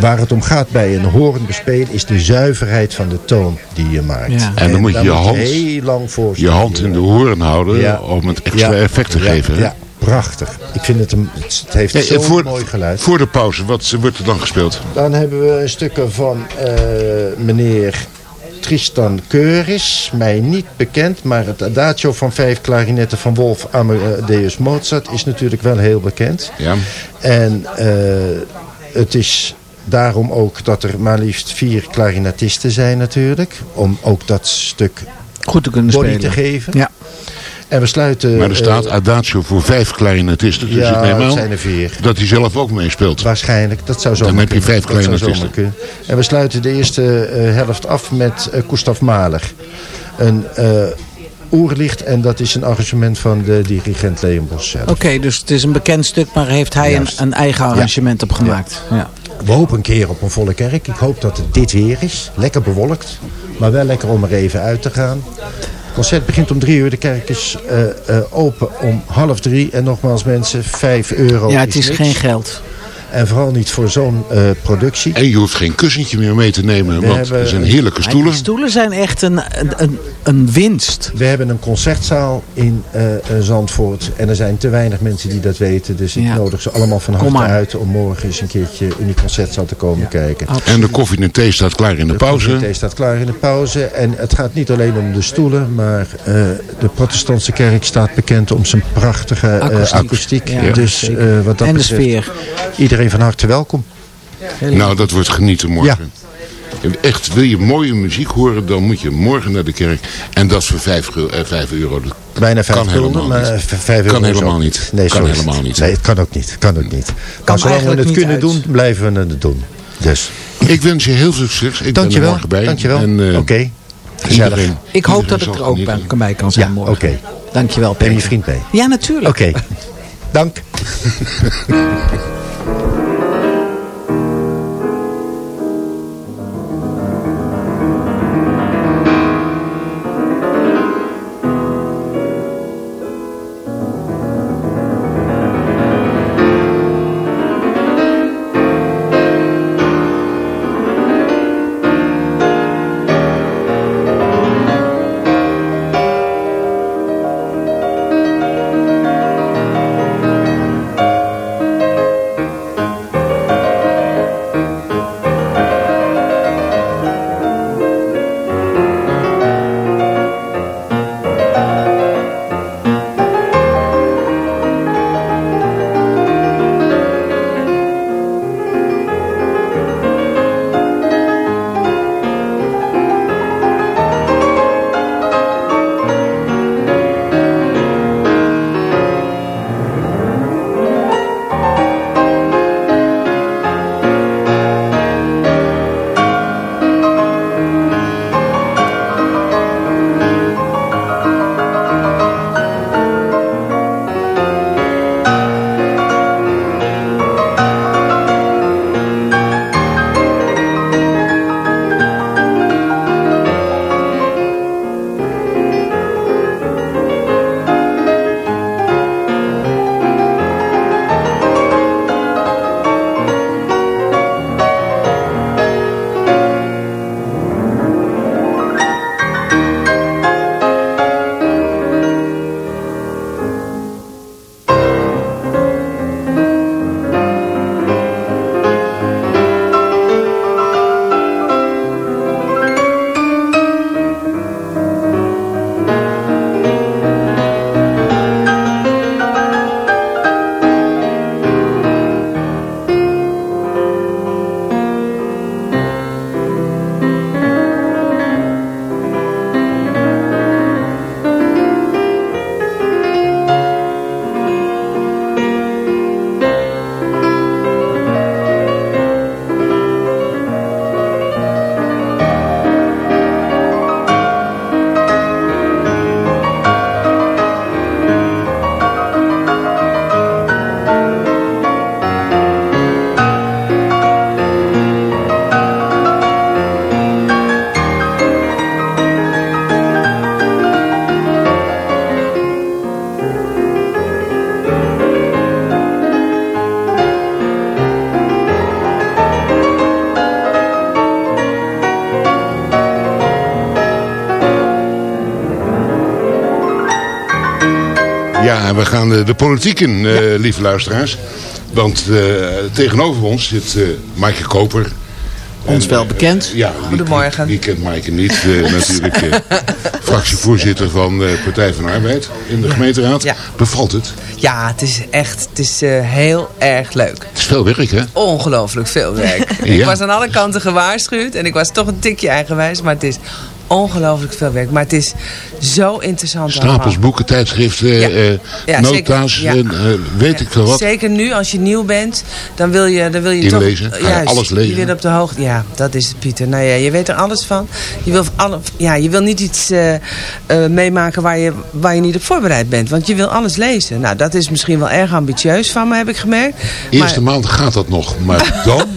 waar het om gaat bij een horen bespelen is de zuiverheid van de toon die je maakt. Ja. En dan moet je je hand- heel lang voor Je hand in de hoorn houden Ja. om het extra Ja. effect te Ja, geven. Ja, prachtig. Ik vind het, een, het heeft zo'n voor, mooi geluid. Voor de pauze, wat wordt er dan gespeeld? Dan hebben we stukken van eh, meneer Tristan Keuris, mij niet bekend, maar het adagio van vijf klarinetten van Wolf Amadeus Mozart is natuurlijk wel heel bekend. Ja. En eh, het is daarom ook dat er maar liefst vier klarinetisten zijn natuurlijk, om ook dat stuk Goed te kunnen body spelen. te geven. Ja. En we sluiten... Maar er staat eh, adagio voor vijf klarinetisten. Dus Ja, ik neem het aan zijn er vier. dat hij zelf ook meespeelt. Waarschijnlijk, dat zou zo Dan heb je vijf klarinetisten. En we sluiten de eerste eh, helft af met eh Gustav Mahler. Een eh oerlicht en dat is een arrangement van de dirigent Leon Bos zelf. Oké, dus het is een bekend stuk, maar heeft hij een, eigen arrangement op gemaakt. Ja. We hopen een keer op een volle kerk. Ik hoop dat het dit weer is. Lekker bewolkt, maar wel lekker om er even uit te gaan. Het concert begint om drie uur. De kerk is eh, eh, open om half drie. En nogmaals mensen, vijf euro ja, het is niks. geen geld. En vooral niet voor zo'n eh, productie. En je hoeft geen kussentje meer mee te nemen, We want hebben- er zijn heerlijke stoelen. Die stoelen zijn echt een, een, een, een winst. We hebben een concertzaal in eh, eh, Zandvoort. En er zijn te weinig mensen die dat weten. Dus ik Ja. nodig ze allemaal van harte uit om morgen eens een keertje in die concertzaal te komen kijken. En de koffie en thee staat klaar in de, De pauze. comité staat klaar in de pauze. En het gaat niet alleen om de stoelen, maar eh, de protestantse kerk staat bekend om zijn prachtige Akoestiek. akoestiek. Ja, dus eh, wat dat En de betreft, sfeer. Iedereen van harte welkom. Nou, dat wordt genieten morgen. Echt, wil je mooie muziek horen, dan moet je morgen naar de kerk. En dat is voor 5 euro. Dat Bijna vijf kan gulden, helemaal maar niet. v- vijf euro kan helemaal ook- niet. Nee, kan helemaal niet. Nee, het kan ook niet. Kan ook niet. maar zolang we het kunnen uit. doen, blijven we het doen. Dus, Ik wens je heel veel succes. Ik ben er dankjewel. morgen bij. Dankjewel. En, eh, Oké. iedereen- Ik hoop iedereen dat ik zal er ook bij, bij kan zijn Ja, morgen. oké. Dankjewel, Ben je Peter. vriend mee? Ja, natuurlijk. Oké. Dank. Ja, en we gaan de, de politiek in, eh, lieve luisteraars. Want eh, tegenover ons zit Maaike Koper. Ons wel bekend. ja, Goedemorgen. Wie, kent Maaike niet? natuurlijk fractievoorzitter van de Partij van de Arbeid in de gemeenteraad. Bevalt het? Ja, het is echt het is, heel erg leuk. Het is veel werk, hè? Ongelooflijk veel werk. Ik was aan alle kanten gewaarschuwd en ik was toch een tikje eigenwijs, maar het is ongelooflijk veel werk. Maar het is zo interessant. Stapels boeken, tijdschriften, ja. Uh, ja, nota's, zeker, ja. uh, weet ik veel wat. Zeker nu, als je nieuw bent, dan wil je, dan wil je Inlezen, toch... Juist, alles lezen. Je wil op de hoogte... Ja, dat is het, Pieter. Nou ja, je weet er alles van. Je wil, alle, ja, je wil niet iets uh, meemaken waar je, waar je niet op voorbereid bent. Want je wil alles lezen. Nou, dat is misschien wel erg ambitieus van me, heb ik gemerkt. Eerste maar, maand gaat dat nog, maar dan...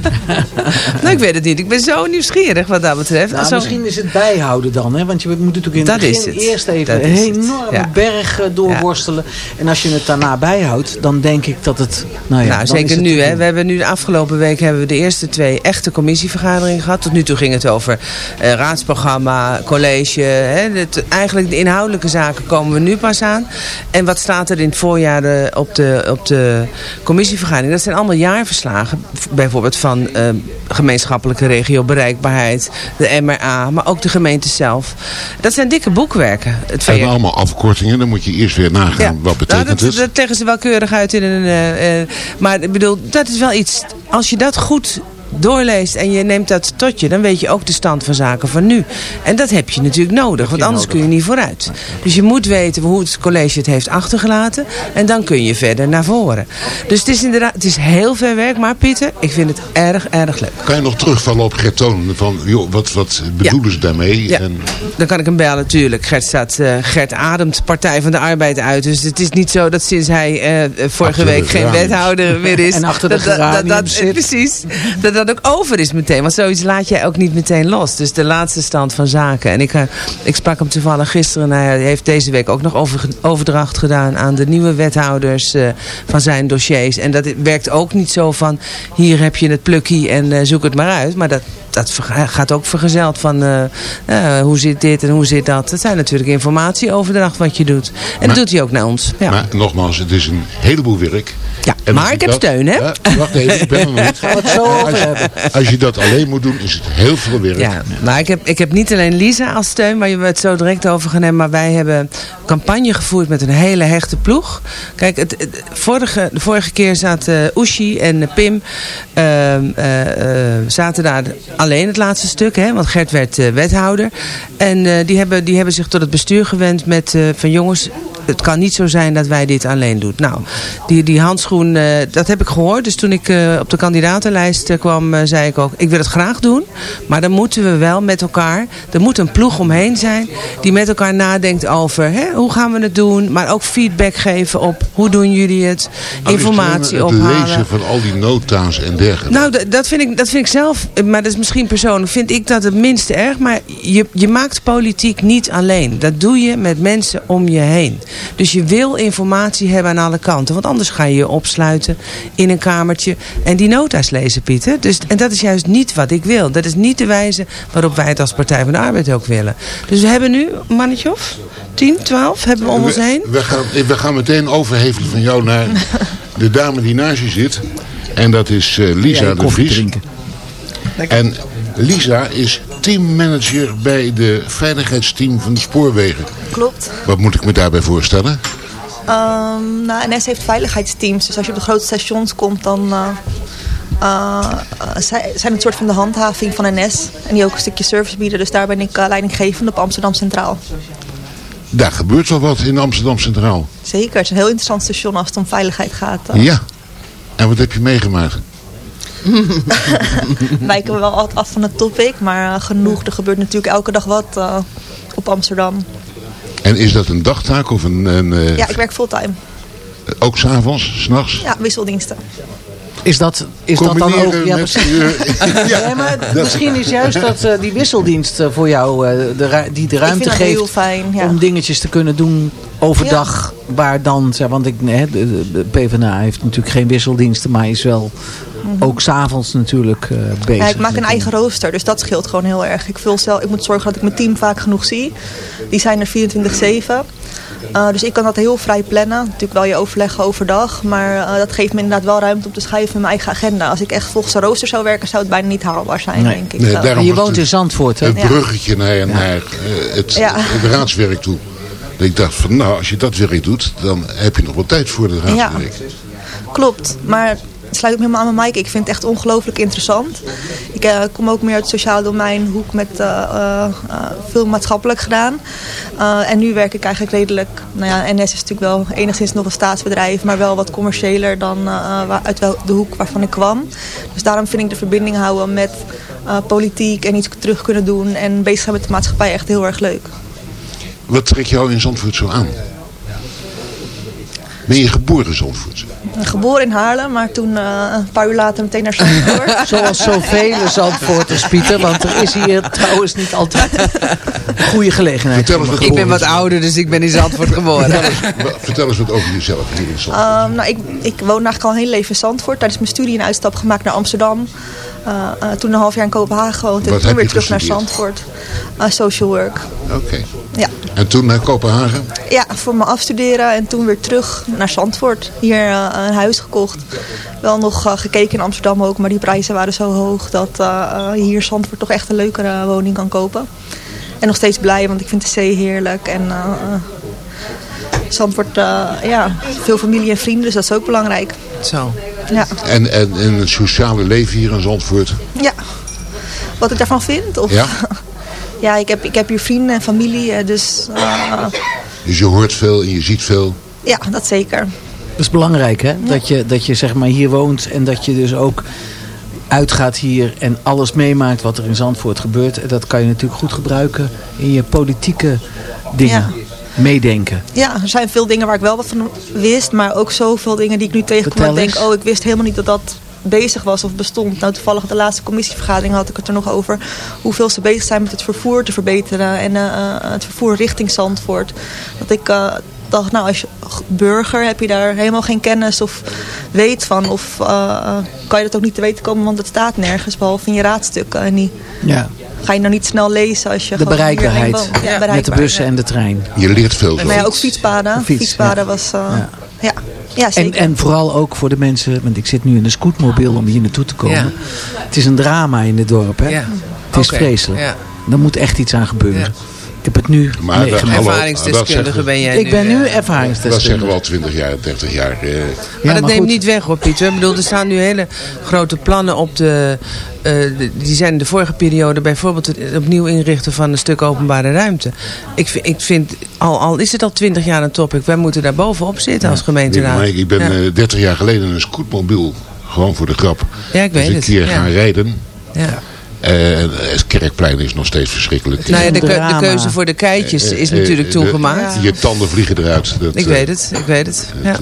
nou, ik weet het niet. Ik ben zo nieuwsgierig wat dat betreft. Nou, zo... misschien is het bijhouden dan, hè? Want je moet natuurlijk in dat het begin eerst even een enorme berg doorworstelen. En als je het daarna bijhoudt, dan denk ik dat het... Nou, ja, nou zeker nu. Hè. We hebben nu de afgelopen week hebben we de eerste twee echte commissievergaderingen gehad. Tot nu toe ging het over uh, raadsprogramma, college. Hè. Het, eigenlijk de inhoudelijke zaken komen we nu pas aan. En wat staat er in het voorjaar de, op, de, op de commissievergadering? Dat zijn allemaal jaarverslagen. Bijvoorbeeld van uh, gemeenschappelijke regio bereikbaarheid, de MRA, maar ook de gemeente zelf. Dat zijn dikke boekwerken. Het zijn allemaal afkortingen, dan moet je eerst weer nagaan wat betekent nou, dat, het. Dat leggen ze wel keurig uit in een... Uh, uh, maar ik bedoel, dat is wel iets... Als je dat goed doorleest en je neemt dat tot je, dan weet je ook de stand van zaken van nu. En dat heb je natuurlijk nodig, want anders kun je niet vooruit. Dus je moet weten hoe het college het heeft achtergelaten en dan kun je verder naar voren. Dus het is inderdaad, het is heel veel werk, maar Pieter, ik vind het erg, erg leuk. Kan je nog terugvallen op Gert Toon, van joh, wat, wat bedoelen ze daarmee? Ja. En... Dan kan ik hem bellen natuurlijk. Gert staat, uh, Gert ademt Partij van de Arbeid uit, dus het is niet zo dat sinds hij uh, vorige achter week geen wethouder meer is. en achter de dat, dat, dat, zit. Precies, dat dat ook over is meteen. Want zoiets laat jij ook niet meteen los. Dus de laatste stand van zaken. En ik, uh, ik sprak hem toevallig gisteren. En hij heeft deze week ook nog over, overdracht gedaan aan de nieuwe wethouders uh, van zijn dossiers. En dat werkt ook niet zo van hier heb je het plukkie en uh, zoek het maar uit. Maar dat, dat gaat ook vergezeld van hoe zit dit en hoe zit dat. Dat zijn natuurlijk informatieoverdracht wat je doet. En maar, dat doet hij ook naar ons. Ja. Maar nogmaals, het is een heleboel werk. Ja, en maar ik heb dat, steun hè. Ja, wacht even, ik ben er nog niet. Het zo over hebben. Als je dat alleen moet doen, is het heel veel werk. Ja, maar ik heb, ik heb niet alleen Lisa als steun, waar we het zo direct over gaan hebben. Maar wij hebben campagne gevoerd met een hele hechte ploeg. Kijk, het, het vorige, de vorige keer zaten Ushi en Pim uh, uh, zaten daar alleen het laatste stuk. Hè, want Gert werd uh, wethouder. En die, hebben, die hebben zich tot het bestuur gewend met van jongens, het kan niet zo zijn dat wij dit alleen doen. Nou, die, die handschoen, dat heb ik gehoord. Dus toen ik op de kandidatenlijst uh, kwam, zei ik ook, ik wil het graag doen. Maar dan moeten we wel met elkaar, er moet een ploeg omheen zijn die met elkaar nadenkt over hè, hoe gaan we het doen. Maar ook feedback geven op hoe doen jullie het. Nou, informatie het ophalen. Het lezen van al die nota's en dergelijke. Nou, dat vind, ik, dat vind ik zelf, maar dat is misschien persoonlijk, vind ik dat het minste erg. Maar je, je maakt politiek niet alleen. Dat doe je met mensen om je heen. Dus je wil informatie hebben aan alle kanten. Want anders ga je je opsluiten in een kamertje en die nota's lezen, Pieter. Dus, en dat is juist niet wat ik wil. Dat is niet de wijze waarop wij het als Partij van de Arbeid ook willen. Dus we hebben nu een mannetje of 10, 12 hebben we om ons heen. We gaan, we gaan meteen overhevelen van jou naar de dame die naast je zit. En dat is uh, Lisa ja, de Vries. Drinken. En Lisa is teammanager bij de veiligheidsteam van de spoorwegen. Klopt. Wat moet ik me daarbij voorstellen? Um, nou, NS heeft veiligheidsteams. Dus als je op de grote stations komt, dan uh, uh, zij zijn het soort van de handhaving van NS. En die ook een stukje service bieden. Dus daar ben ik uh, leidinggevende op Amsterdam Centraal. Daar gebeurt wel wat in Amsterdam Centraal. Zeker, het is een heel interessant station als het om veiligheid gaat. Ja. En wat heb je meegemaakt? Wijken we wel altijd af van het topic, maar genoeg. Er gebeurt natuurlijk elke dag wat op Amsterdam. En is dat een dagtaak of een... een ja, ik werk fulltime. Ook s'avonds, s'nachts? Ja, wisseldiensten. Is dat, is dat dan ook... Ja, met, ja, ja, maar misschien is juist dat, die wisseldienst voor jou, de, die de ruimte ik vind geeft heel fijn, ja. om dingetjes te kunnen doen overdag waar dan, zeg, want ik, hè, de, de PvdA heeft natuurlijk geen wisseldiensten, maar is wel Mhm. ook s'avonds natuurlijk eh, bezig. Ja, ik maak een eigen rooster, dus dat scheelt gewoon heel erg. Ik, vul zelf, ik moet zorgen dat ik mijn team vaak genoeg zie. Die zijn er 24-7. Uh, dus ik kan dat heel vrij plannen. Natuurlijk wel je overleggen overdag. Maar uh, dat geeft me inderdaad wel ruimte om te schrijven in mijn eigen agenda. Als ik echt volgens een rooster zou werken, zou het bijna niet haalbaar zijn, Nee. denk ik. Nee, daarom je woont het- in Zandvoort, hè? Het bruggetje naar, naar eh, het, Ja. het raadswerk toe. Dat ik dacht van nou, als je dat werk doet, dan heb je nog wel tijd voor het Ja. raadswerk. Klopt, maar sluit ook helemaal aan bij Mike. Ik vind het echt ongelooflijk interessant. Ik eh, kom ook meer uit het sociale domein, hoek met eh, eh, eh, veel maatschappelijk gedaan. En nu werk ik eigenlijk redelijk, nou ja, NS is natuurlijk wel enigszins nog een staatsbedrijf, maar wel wat commerciëler dan uit de hoek waarvan ik kwam. Dus daarom vind ik de verbinding houden met politiek en iets terug kunnen doen en bezig zijn met de maatschappij echt heel erg leuk. Wat trek jou in Zandvoort zo aan? Ben je geboren Zandvoort? Geboren in Haarlem, maar toen eh, een paar uur later meteen naar Zandvoort. Zoals zoveel Zandvoorters, Pieter. Want er is hier trouwens niet altijd een goede gelegenheid. Vertel eens om wat Ik ben wat ouder, dus ik ben in Zandvoort geboren. Vertel eens wat over jezelf hier in Zandvoort. Um, nou, ik, ik woon eigenlijk al een heel leven in Zandvoort. Tijdens mijn studie een uitstap gemaakt naar Amsterdam. Uh, uh, toen een half jaar in Kopenhagen gewoond. En Wat toen weer terug naar? Zandvoort. Uh, social work. Oké. Ja. En toen naar Kopenhagen? ja, voor me afstuderen. En toen weer terug naar Zandvoort. Hier uh, een huis gekocht. Wel nog uh, gekeken in Amsterdam ook. Maar die prijzen waren zo hoog dat uh, hier Zandvoort toch echt een leukere woning kan kopen. En nog steeds blij, want ik vind de zee heerlijk. En Zandvoort, uh, ja, veel familie en vrienden, dus dat is ook belangrijk. Zo. Ja. En, en, en het sociale leven hier in Zandvoort? Ja. Wat ik daarvan vind? Of? Ja. ja, ik heb, ik heb hier vrienden en familie, dus... Uh, dus je hoort veel en je ziet veel? Ja, dat zeker. Dat is belangrijk, hè? Ja. Dat, je, dat je zeg maar hier woont en dat je dus ook uitgaat hier en alles meemaakt wat er in Zandvoort gebeurt. En dat kan je natuurlijk goed gebruiken in je politieke dingen. Ja meedenken. Ja, er zijn veel dingen waar ik wel wat van wist, maar ook zoveel dingen die ik nu tegenkom en denk, oh, ik wist helemaal niet dat dat bezig was of bestond. Nou, toevallig de laatste commissievergadering had ik het er nog over hoeveel ze bezig zijn met het vervoer te verbeteren en uh, het vervoer richting Zandvoort. Dat ik uh, dacht, nou, als je burger heb je daar helemaal geen kennis of weet van of uh, kan je dat ook niet te weten komen, want het staat nergens behalve in je raadstukken en die ja ga je nou niet snel lezen als je de bereikbaarheid. Ja, bereikbaar. met de bussen en de trein. Je leert veel. Maar ja, ook fietspaden. Fiets, fietspaden ja. was... Uh, ja. ja. Ja, en, en vooral ook voor de mensen, want ik zit nu in een scootmobiel om hier naartoe te komen. Ja. Het is een drama in het dorp, hè? Ja. Het is okay. vreselijk. Ja. Er moet echt iets aan gebeuren. Ik heb het nu maar meegemaakt. Ervaringsdeskundige ben jij Ik ben nu Dat ervaringsdeskundige. zeggen we al 20 jaar, 30 jaar. Eh. Maar, dat maar neemt niet weg hoor Pieter. Ik bedoel, er staan nu hele grote plannen op de... Uh, de die zijn in de vorige periode bijvoorbeeld het opnieuw inrichten van een stuk openbare ruimte. Ik, vind, ik vind, al, al is het al 20 jaar een topic, wij moeten daar bovenop zitten ja. als gemeenteraad. Ik ben ja. uh, 30 jaar geleden een scootmobiel, gewoon voor de grap. Ja, ik weet dus het. een keer ja. gaan rijden. Ja. Uh, het kerkplein is nog steeds verschrikkelijk. Nou ja, de, de, keuze voor de keitjes is natuurlijk uh, uh, toen gemaakt. Je tanden vliegen eruit. Dat, ik weet het, ik weet het. Ja.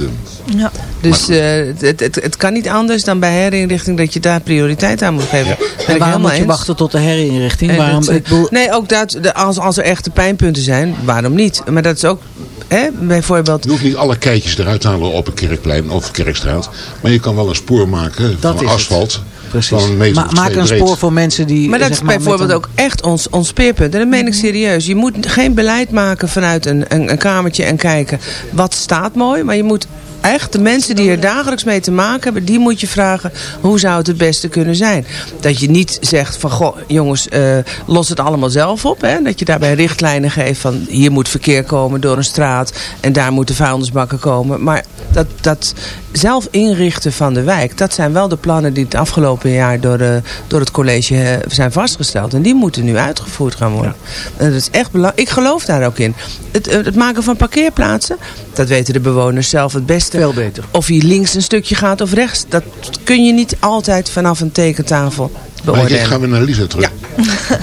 ja. Dus uh, het, het, het kan niet anders dan bij herinrichting dat je daar prioriteit aan moet geven. Ja. En waarom moet je eens. wachten tot de herinrichting? Waarom, dat, ik bedoel... Nee, ook dat, als, als er echte pijnpunten zijn, waarom niet? Maar dat is ook Hè, bijvoorbeeld... Je hoeft niet alle keitjes eruit te halen op een kerkplein of kerkstraat. Maar je kan wel een spoor maken dat van asfalt. Het. Precies. Van een meter Ma maak een spoor voor mensen die... Maar dat zeg is bijvoorbeeld een... ook echt ons, ons speerpunt. En dat meen ik serieus. Je moet geen beleid maken vanuit een, een, een kamertje en kijken wat staat mooi. Maar je moet echt de mensen die er dagelijks mee te maken hebben, die moet je vragen hoe zou het het beste kunnen zijn. Dat je niet zegt van goh jongens uh, los het allemaal zelf op. Hè? Dat je daarbij richtlijnen geeft van hier moet verkeer komen door een straat en daar moeten vuilnisbakken komen. Maar dat, dat zelf inrichten van de wijk, dat zijn wel de plannen die het afgelopen jaar door, uh, door het college zijn vastgesteld. En die moeten nu uitgevoerd gaan worden. Ja. En dat is echt belangrijk. Ik geloof daar ook in. Het, het maken van parkeerplaatsen, dat weten de bewoners zelf het beste. Veel beter. Of je links een stukje gaat of rechts. Dat kun je niet altijd vanaf een tekentafel beoordelen. Maar gaan we naar Lisa terug. Ja.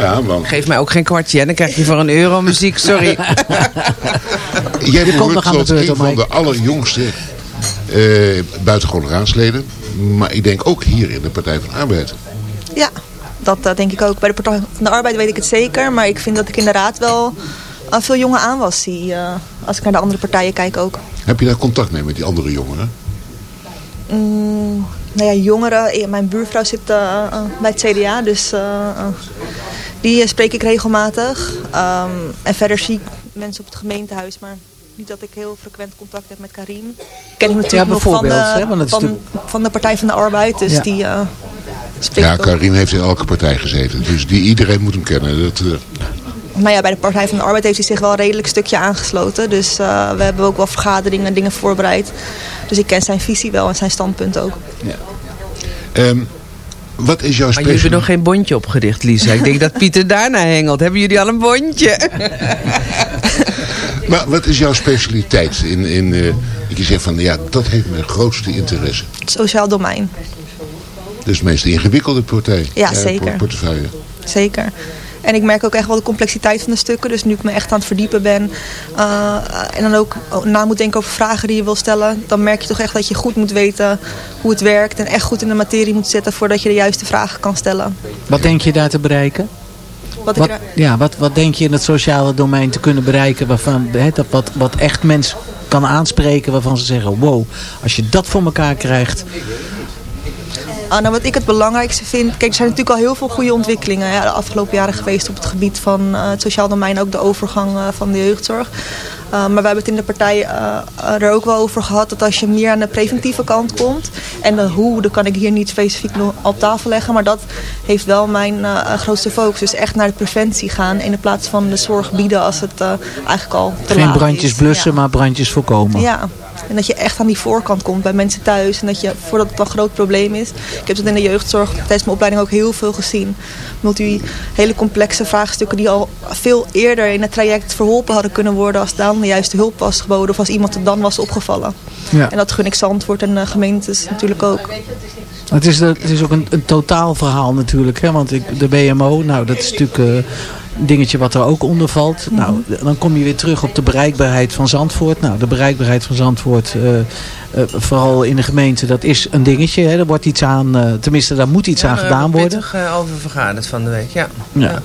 ja, want... Geef mij ook geen kwartje. Dan krijg je voor een euro muziek. Sorry. Jij behoort tot een van de allerjongste uh, buitengewone raadsleden. Maar ik denk ook hier in de Partij van de Arbeid. Ja, dat uh, denk ik ook. Bij de Partij van de Arbeid weet ik het zeker. Maar ik vind dat ik in de raad wel uh, veel jonge aanwas zie. Uh, als ik naar de andere partijen kijk ook. Heb je daar contact mee met die andere jongeren? Mm, nou ja, jongeren. Mijn buurvrouw zit uh, bij het CDA, dus die spreek ik regelmatig. Um, en verder zie ik mensen op het gemeentehuis, maar niet dat ik heel frequent contact heb met Karim. Ken ik natuurlijk ja, nog van de, hè, van, van, van, de Partij van de Arbeid, dus ja. die Ja, Karim heeft in elke partij gezeten, dus die, iedereen moet hem kennen. Dat, maar ja, bij de Partij van de Arbeid heeft hij zich wel een redelijk stukje aangesloten. Dus uh, we hebben ook wel vergaderingen en dingen voorbereid. Dus ik ken zijn visie wel en zijn standpunt ook. Ja. Um, wat is jouw Maar jullie hebben nog geen bondje opgericht, Lisa. Ik denk dat Pieter daarna hengelt. Hebben jullie al een bondje? maar wat is jouw specialiteit? In, in, uh, dat je zegt van, ja, dat heeft mijn grootste interesse. Het sociaal domein. Dus de meest ingewikkelde partij. Ja, zeker. Portefeuille. Zeker. En ik merk ook echt wel de complexiteit van de stukken. Dus nu ik me echt aan het verdiepen ben. Uh, en dan ook na moet denken over vragen die je wil stellen. Dan merk je toch echt dat je goed moet weten hoe het werkt. En echt goed in de materie moet zitten voordat je de juiste vragen kan stellen. Wat denk je daar te bereiken? Wat, ja, wat, wat denk je in het sociale domein te kunnen bereiken waarvan, he, dat wat, wat echt mensen kan aanspreken waarvan ze zeggen, wow, als je dat voor elkaar krijgt, nou, wat ik het belangrijkste vind... Kijk, er zijn natuurlijk al heel veel goede ontwikkelingen ja, de afgelopen jaren geweest op het gebied van uh, het sociaal domein. Ook de overgang uh, van de jeugdzorg. Maar we hebben het in de partij er ook wel over gehad dat als je meer aan de preventieve kant komt. En de hoe, dan kan ik hier niet specifiek op tafel leggen. Maar dat heeft wel mijn grootste focus. Dus echt naar de preventie gaan in de plaats van de zorg bieden als het eigenlijk al te Geen laat brandjes is. blussen, ja. maar brandjes voorkomen. Ja. En dat je echt aan die voorkant komt bij mensen thuis. En dat je, voordat het een groot probleem is. Ik heb dat in de jeugdzorg tijdens mijn opleiding ook heel veel gezien. Multi hele complexe vraagstukken die al veel eerder in het traject verholpen hadden kunnen worden. Als dan de juiste hulp was geboden of als iemand er dan was opgevallen. Ja. En dat gun ik Zandvoort en de gemeentes natuurlijk ook. Het is, het is ook een, een totaalverhaal natuurlijk. Hè? Want ik, de BMO, nou dat is natuurlijk... Uh, dingetje wat er ook onder valt. Mm -hmm. Nou, dan kom je weer terug op de bereikbaarheid van Zandvoort. Nou, de bereikbaarheid van Zandvoort, uh, uh, vooral in de gemeente, dat is een dingetje. Hè. Er wordt iets aan, uh, tenminste, daar moet iets ja, aan gedaan worden. Pittig, over vergaderd van de week, ja. ja. ja.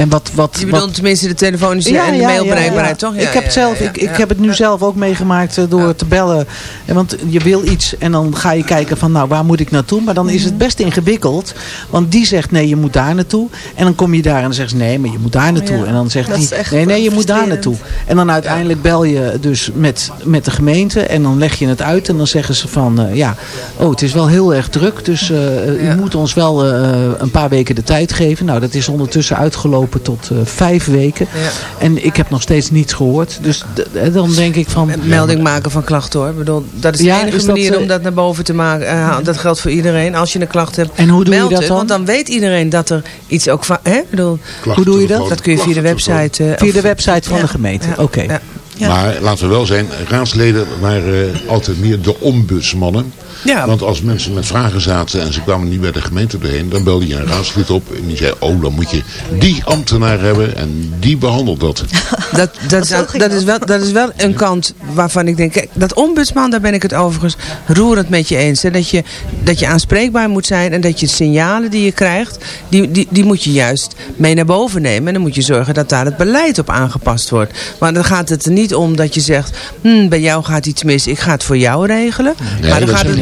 En wat, wat, je bedoelt wat... tenminste de telefonische ja, en de ja, mailbereikbaarheid, ja, toch? ik, heb het zelf, ik, ik heb het nu zelf ook meegemaakt uh, door te bellen. En want je wil iets en dan ga je kijken van nou waar moet ik naartoe. Maar dan is het best ingewikkeld. Want die zegt nee je moet daar naartoe. En dan kom je daar en dan zegt ze nee maar je moet daar naartoe. En dan zegt die nee nee je moet daar naartoe. En dan uiteindelijk bel je dus met, met de gemeente. En dan leg je het uit. En dan zeggen ze van uh, ja oh het is wel heel erg druk. Dus uh, u moet ons wel een paar weken de tijd geven. Nou dat is ondertussen uitgelopen tot vijf weken. Ja. En ik heb nog steeds niets gehoord. Dus dan denk ik van... Melding maken van klachten hoor. Ik bedoel, dat is de ja, enige is manier dat, om dat naar boven te maken. Uh, dat geldt voor iedereen. Als je een klacht hebt, en hoe doe meld je dat het. dan? Want dan weet iedereen dat er iets ook van... Hè? Ik bedoel, hoe doe je dat? Dat kun je via de website... Uh, via de website van ja, de gemeente. ja, Oké. Okay. Ja. Maar laten we wel zijn, raadsleden waren altijd meer de ombudsmannen. Ja. Want als mensen met vragen zaten en ze kwamen niet bij de gemeente doorheen, dan belde je een raadslid op en die zei, oh dan moet je die ambtenaar hebben en die behandelt dat. Dat, dat, dat, dat, is, wel, dat is wel een kant waarvan ik denk, kijk, dat ombudsman, daar ben ik het overigens roerend met je eens. Hè? Dat, je, dat je aanspreekbaar moet zijn en dat je signalen die je krijgt, die, die, die moet je juist mee naar boven nemen. En dan moet je zorgen dat daar het beleid op aangepast wordt. Maar dan gaat het er niet om dat je zegt, hm, bij jou gaat iets mis, ik ga het voor jou regelen. Nee, maar dan dat gaat het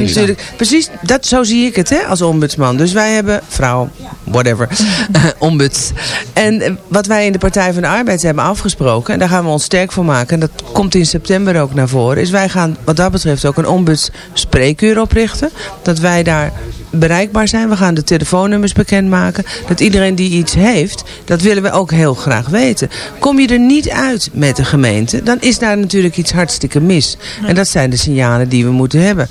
precies, dat, zo zie ik het hè, als ombudsman. Dus wij hebben, vrouw, whatever, ombuds. En eh, wat wij in de Partij van de Arbeid hebben afgesproken, en daar gaan we ons sterk voor maken, en dat komt in september ook naar voren, is wij gaan wat dat betreft ook een ombudsspreekuur oprichten. Dat wij daar bereikbaar zijn. We gaan de telefoonnummers bekendmaken. Dat iedereen die iets heeft, dat willen we ook heel graag weten. Kom je er niet uit met de gemeente, dan is daar natuurlijk iets hartstikke mis. En dat zijn de signalen die we moeten hebben.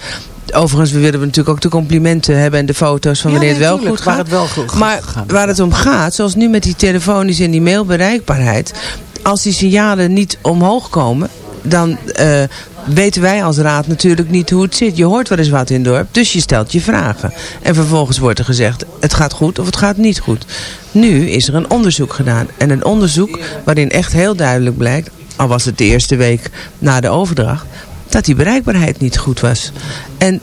Overigens, we willen natuurlijk ook de complimenten hebben en de foto's van Ja, wanneer nee, het wel tuurlijk, waar gaat. het wel goed maar gaat. waar het om gaat, zoals nu met die telefonisch en die mailbereikbaarheid. Als die signalen niet omhoog komen, dan uh, weten wij als raad natuurlijk niet hoe het zit. Je hoort wel eens wat in het dorp, dus je stelt je vragen. En vervolgens wordt er gezegd, het gaat goed of het gaat niet goed. Nu is er een onderzoek gedaan. En een onderzoek waarin echt heel duidelijk blijkt, al was het de eerste week na de overdracht, dat die bereikbaarheid niet goed was. En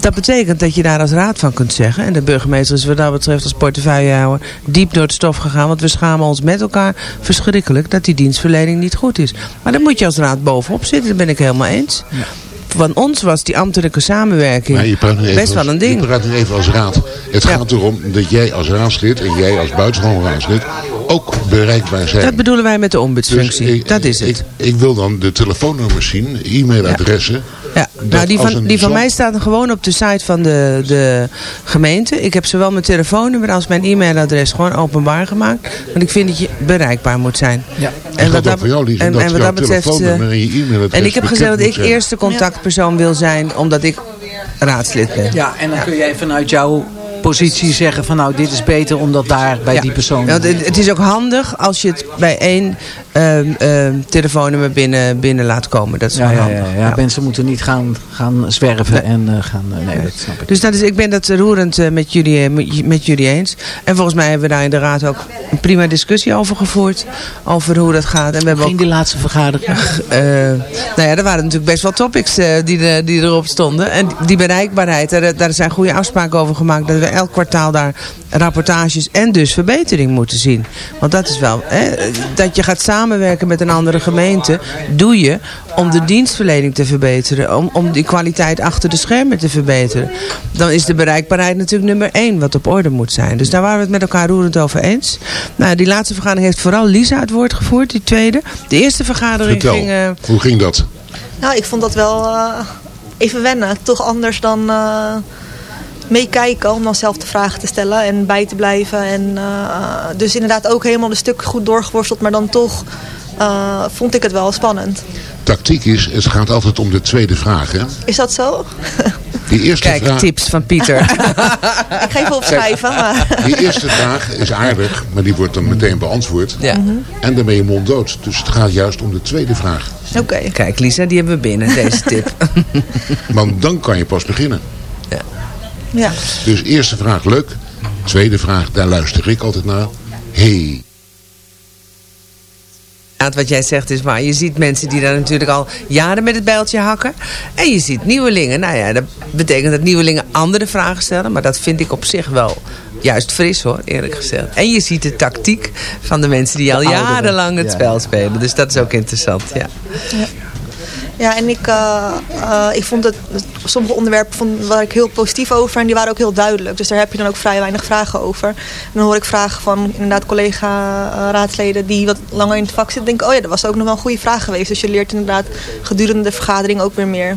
Dat betekent dat je daar als raad van kunt zeggen. En de burgemeester is wat dat betreft als portefeuillehouder diep door het stof gegaan. Want we schamen ons met elkaar verschrikkelijk dat die dienstverlening niet goed is. Maar daar moet je als raad bovenop zitten. Dat ben ik helemaal eens. Van ons was die ambtelijke samenwerking Maar je praat nu even best wel een ding. Je praat nu even als raad. Het gaat erom dat jij als raadslid en jij als buitengewoon raadslid ook bereikbaar zijn. Dat bedoelen wij met de ombudsfunctie. Dus ik- dat is het. Ik, ik wil dan de telefoonnummers zien, e-mailadressen. Ja, nou, die van, die van mij staat gewoon op de site van de, de gemeente. Ik heb zowel mijn telefoonnummer als mijn e-mailadres gewoon openbaar gemaakt. Want ik vind dat je bereikbaar moet zijn. Ja. En Dat ook voor jou, Lies, dat jouw telefoonnummer en je e-mailadres En ik heb gezegd dat ik eerste contactpersoon wil zijn, omdat ik raadslid ben. Ja, en dan kun jij vanuit jouw positie zeggen van nou dit is beter omdat daar bij Ja. die persoon... Ja, het, is ook handig als je het bij één ehm, ehm, telefoonnummer binnen, binnen laat komen. Dat is ja, handig. ja, ja, mensen moeten niet gaan, gaan zwerven en eh, gaan... eh, nee, dat snap ik. Dus dat is, ik ben dat roerend eh, met, jullie, met- jullie eens. En volgens mij hebben we daar in de raad ook een prima discussie over gevoerd. Over hoe dat gaat. En we hebben Ging ook, die laatste vergadering? nou ja, er waren natuurlijk best wel topics die, die erop stonden. En die bereikbaarheid, daar, daar zijn goede afspraken over gemaakt. Dat we elk kwartaal daar rapportages en dus verbetering moeten zien. Want dat is wel, hè, dat je gaat samenwerken met een andere gemeente, doe je om de dienstverlening te verbeteren. Om, om die kwaliteit achter de schermen te verbeteren. Dan is de bereikbaarheid natuurlijk nummer één wat op orde moet zijn. Dus daar waren we het met elkaar roerend over eens. Nou, die laatste vergadering heeft vooral Lisa het woord gevoerd, die tweede. De eerste vergadering Vertel, ging... eh, hoe ging dat? Nou, ik vond dat wel eh, even wennen. Toch anders dan eh, meekijken om dan zelf de vragen te stellen en bij te blijven. En, eh, dus inderdaad ook helemaal een stuk goed doorgeworsteld, maar dan toch eh, vond ik het wel spannend. Tactiek is, het gaat altijd om de tweede vraag. Hè? Is dat zo? Die eerste Kijk, vraag, tips van Pieter. ik ga even opschrijven. Maar... die eerste vraag is aardig, maar die wordt dan meteen beantwoord. Ja. En dan ben je monddood. Dus het gaat juist om de tweede vraag. Oké. Kijk, Lisa, die hebben we binnen, deze tip. Want dan kan je pas beginnen. Ja. Dus eerste vraag leuk. Tweede vraag, daar luister ik altijd naar. Hey. wat jij zegt is waar. Je ziet mensen die daar natuurlijk al jaren met het bijltje hakken. En je ziet nieuwelingen. Nou ja, dat betekent dat nieuwelingen andere vragen stellen. Maar dat vind ik op zich wel juist fris hoor, eerlijk gezegd. En je ziet de tactiek van de mensen die al jarenlang het spel spelen. Dus dat is ook interessant, ja. Ja. En ik, eh, eh, ik vond het, sommige onderwerpen vond, waar ik heel positief over en die waren ook heel duidelijk. Dus daar heb je dan ook vrij weinig vragen over. En dan hoor ik vragen van inderdaad collega-raadsleden die wat langer in het vak zitten. denk ik, oh ja, dat was ook nog wel een goede vraag geweest. Dus je leert inderdaad gedurende de vergadering ook weer meer.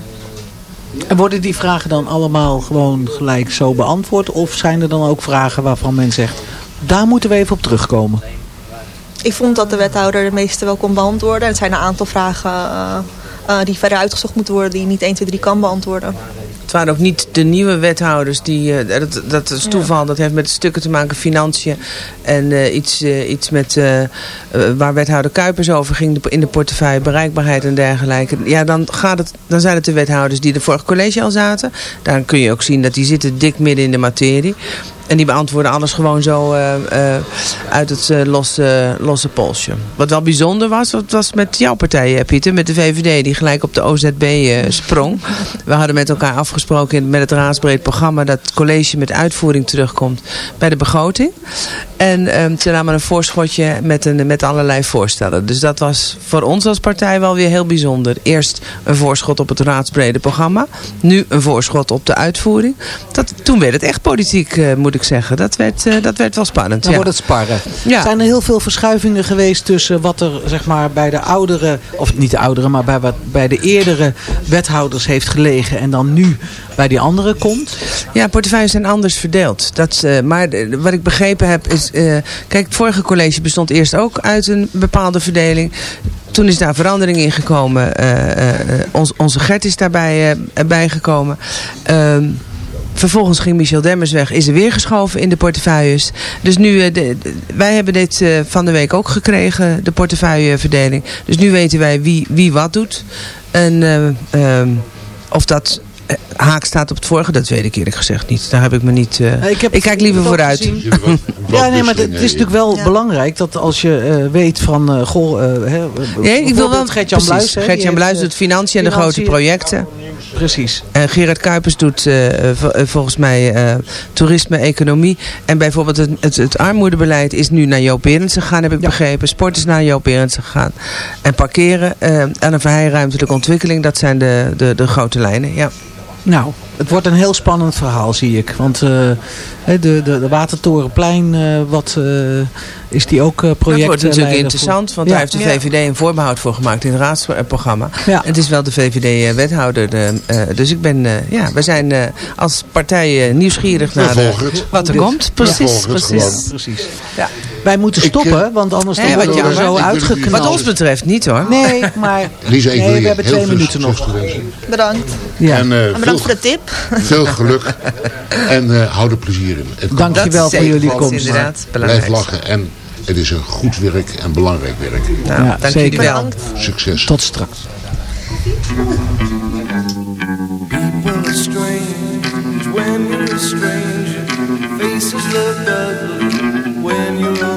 En worden die vragen dan allemaal gewoon gelijk zo beantwoord? Of zijn er dan ook vragen waarvan men zegt, daar moeten we even op terugkomen? Ik vond dat de wethouder de meeste wel kon beantwoorden. En het zijn een aantal vragen eh, eh, die verder uitgezocht moeten worden die niet 1, 2, 3 kan beantwoorden. Het waren ook niet de nieuwe wethouders. Die, eh, dat, dat is toeval. Dat heeft met stukken te maken, financiën. En eh, iets, iets met, waar wethouder Kuipers over ging de- in de portefeuille. Bereikbaarheid en dergelijke. Ja, dan, gaat het, dan zijn het de wethouders die er vorig college al zaten. Daar kun je ook zien dat die zitten dik midden in de materie. En die beantwoorden alles gewoon zo eh, eh, uit het eh, losse, losse polsje. Wat wel bijzonder was, dat was met jouw partij, Pieter. Met de VVD, die gelijk op de OZB sprong. We hadden met elkaar afgesproken met het raadsbreed programma... dat het college met uitvoering terugkomt bij de begroting. En ehm, ze namen een voorschotje met, een, met allerlei voorstellen. Dus dat was voor ons als partij wel weer heel bijzonder. Eerst een voorschot op het raadsbrede programma. Nu een voorschot op de uitvoering. Dat, toen werd het echt politiek, moet ik zeggen. Dat werd, eh, dat werd wel spannend. Dan ja. wordt het sparren. Ja. Zijn er heel veel verschuivingen geweest tussen wat er zeg maar, bij de oudere, of niet de oudere, maar bij, wat, bij de eerdere wethouders heeft gelegen en dan nu bij die andere komt? Ja, portefeuilles zijn anders verdeeld. Dat, eh, maar de- wat ik begrepen heb is... eh, kijk, het vorige college bestond eerst ook uit een bepaalde verdeling. Toen is daar verandering in gekomen. Eh, eh, eh, ons, onze Gert is daarbij eh, bijgekomen. Vervolgens ging Michel Demmers weg, is er weer geschoven in de portefeuilles. Dus nu, eh, de, de- wij hebben dit eh, van de week ook gekregen, de portefeuilleverdeling. Dus nu weten wij wie, wie wat doet. En eh, ehm, of dat haak staat op het vorige, dat weet ik eerlijk gezegd niet. Daar heb ik me niet... eh, ik heb ik kijk liever vooruit. Ja, nee, maar het is natuurlijk wel belangrijk dat als je eh, weet van, eh goh, eh, hè, Nee, ik wil wel Gert-Jan. Bluis. Gert-Jan Bluis doet financiën en de grote projecten. Precies. En Gerard Kuipers doet eh, eh, volgens mij eh, toerisme, economie. En bijvoorbeeld het, het, het armoedebeleid is nu naar Joop Berendsen gegaan, heb ik begrepen. Sport is naar Joop Berendsen gegaan. En parkeren en een vrij ruimtelijke ontwikkeling, dat zijn de, de, de grote lijnen. Ja. Nou, het wordt een heel spannend verhaal, zie ik. Want eh, hè, de, de, de Watertorenplein, eh, wat eh, is die ook eh project? Dat wordt natuurlijk interessant, voor- want Ja. daar heeft de VVD een voorbehoud voor gemaakt in het raadsprogramma. Ja. Het is wel de VVD-wethouder. dus ik ben, eh, ja, we zijn eh, als partij nieuwsgierig naar wat er komt. Precies, precies. gewoon. Precies. Ja. Wij moeten stoppen, eh, want anders wat worden we zo uitgeknald. Wat ons betreft niet hoor. Nee, maar Lisa, nee, we hebben twee veel minuten nog. Bedankt. Ja. En, eh, En bedankt veel, voor de tip. veel geluk. En eh hou er plezier in. Dank je wel voor jullie komst. inderdaad Blijf lachen. En het is een goed werk en belangrijk werk. Nou, Ja, dank zeker. jullie wel. Bedankt. Succes. Tot straks. People are strange when you're a stranger. Faces look ugly when you're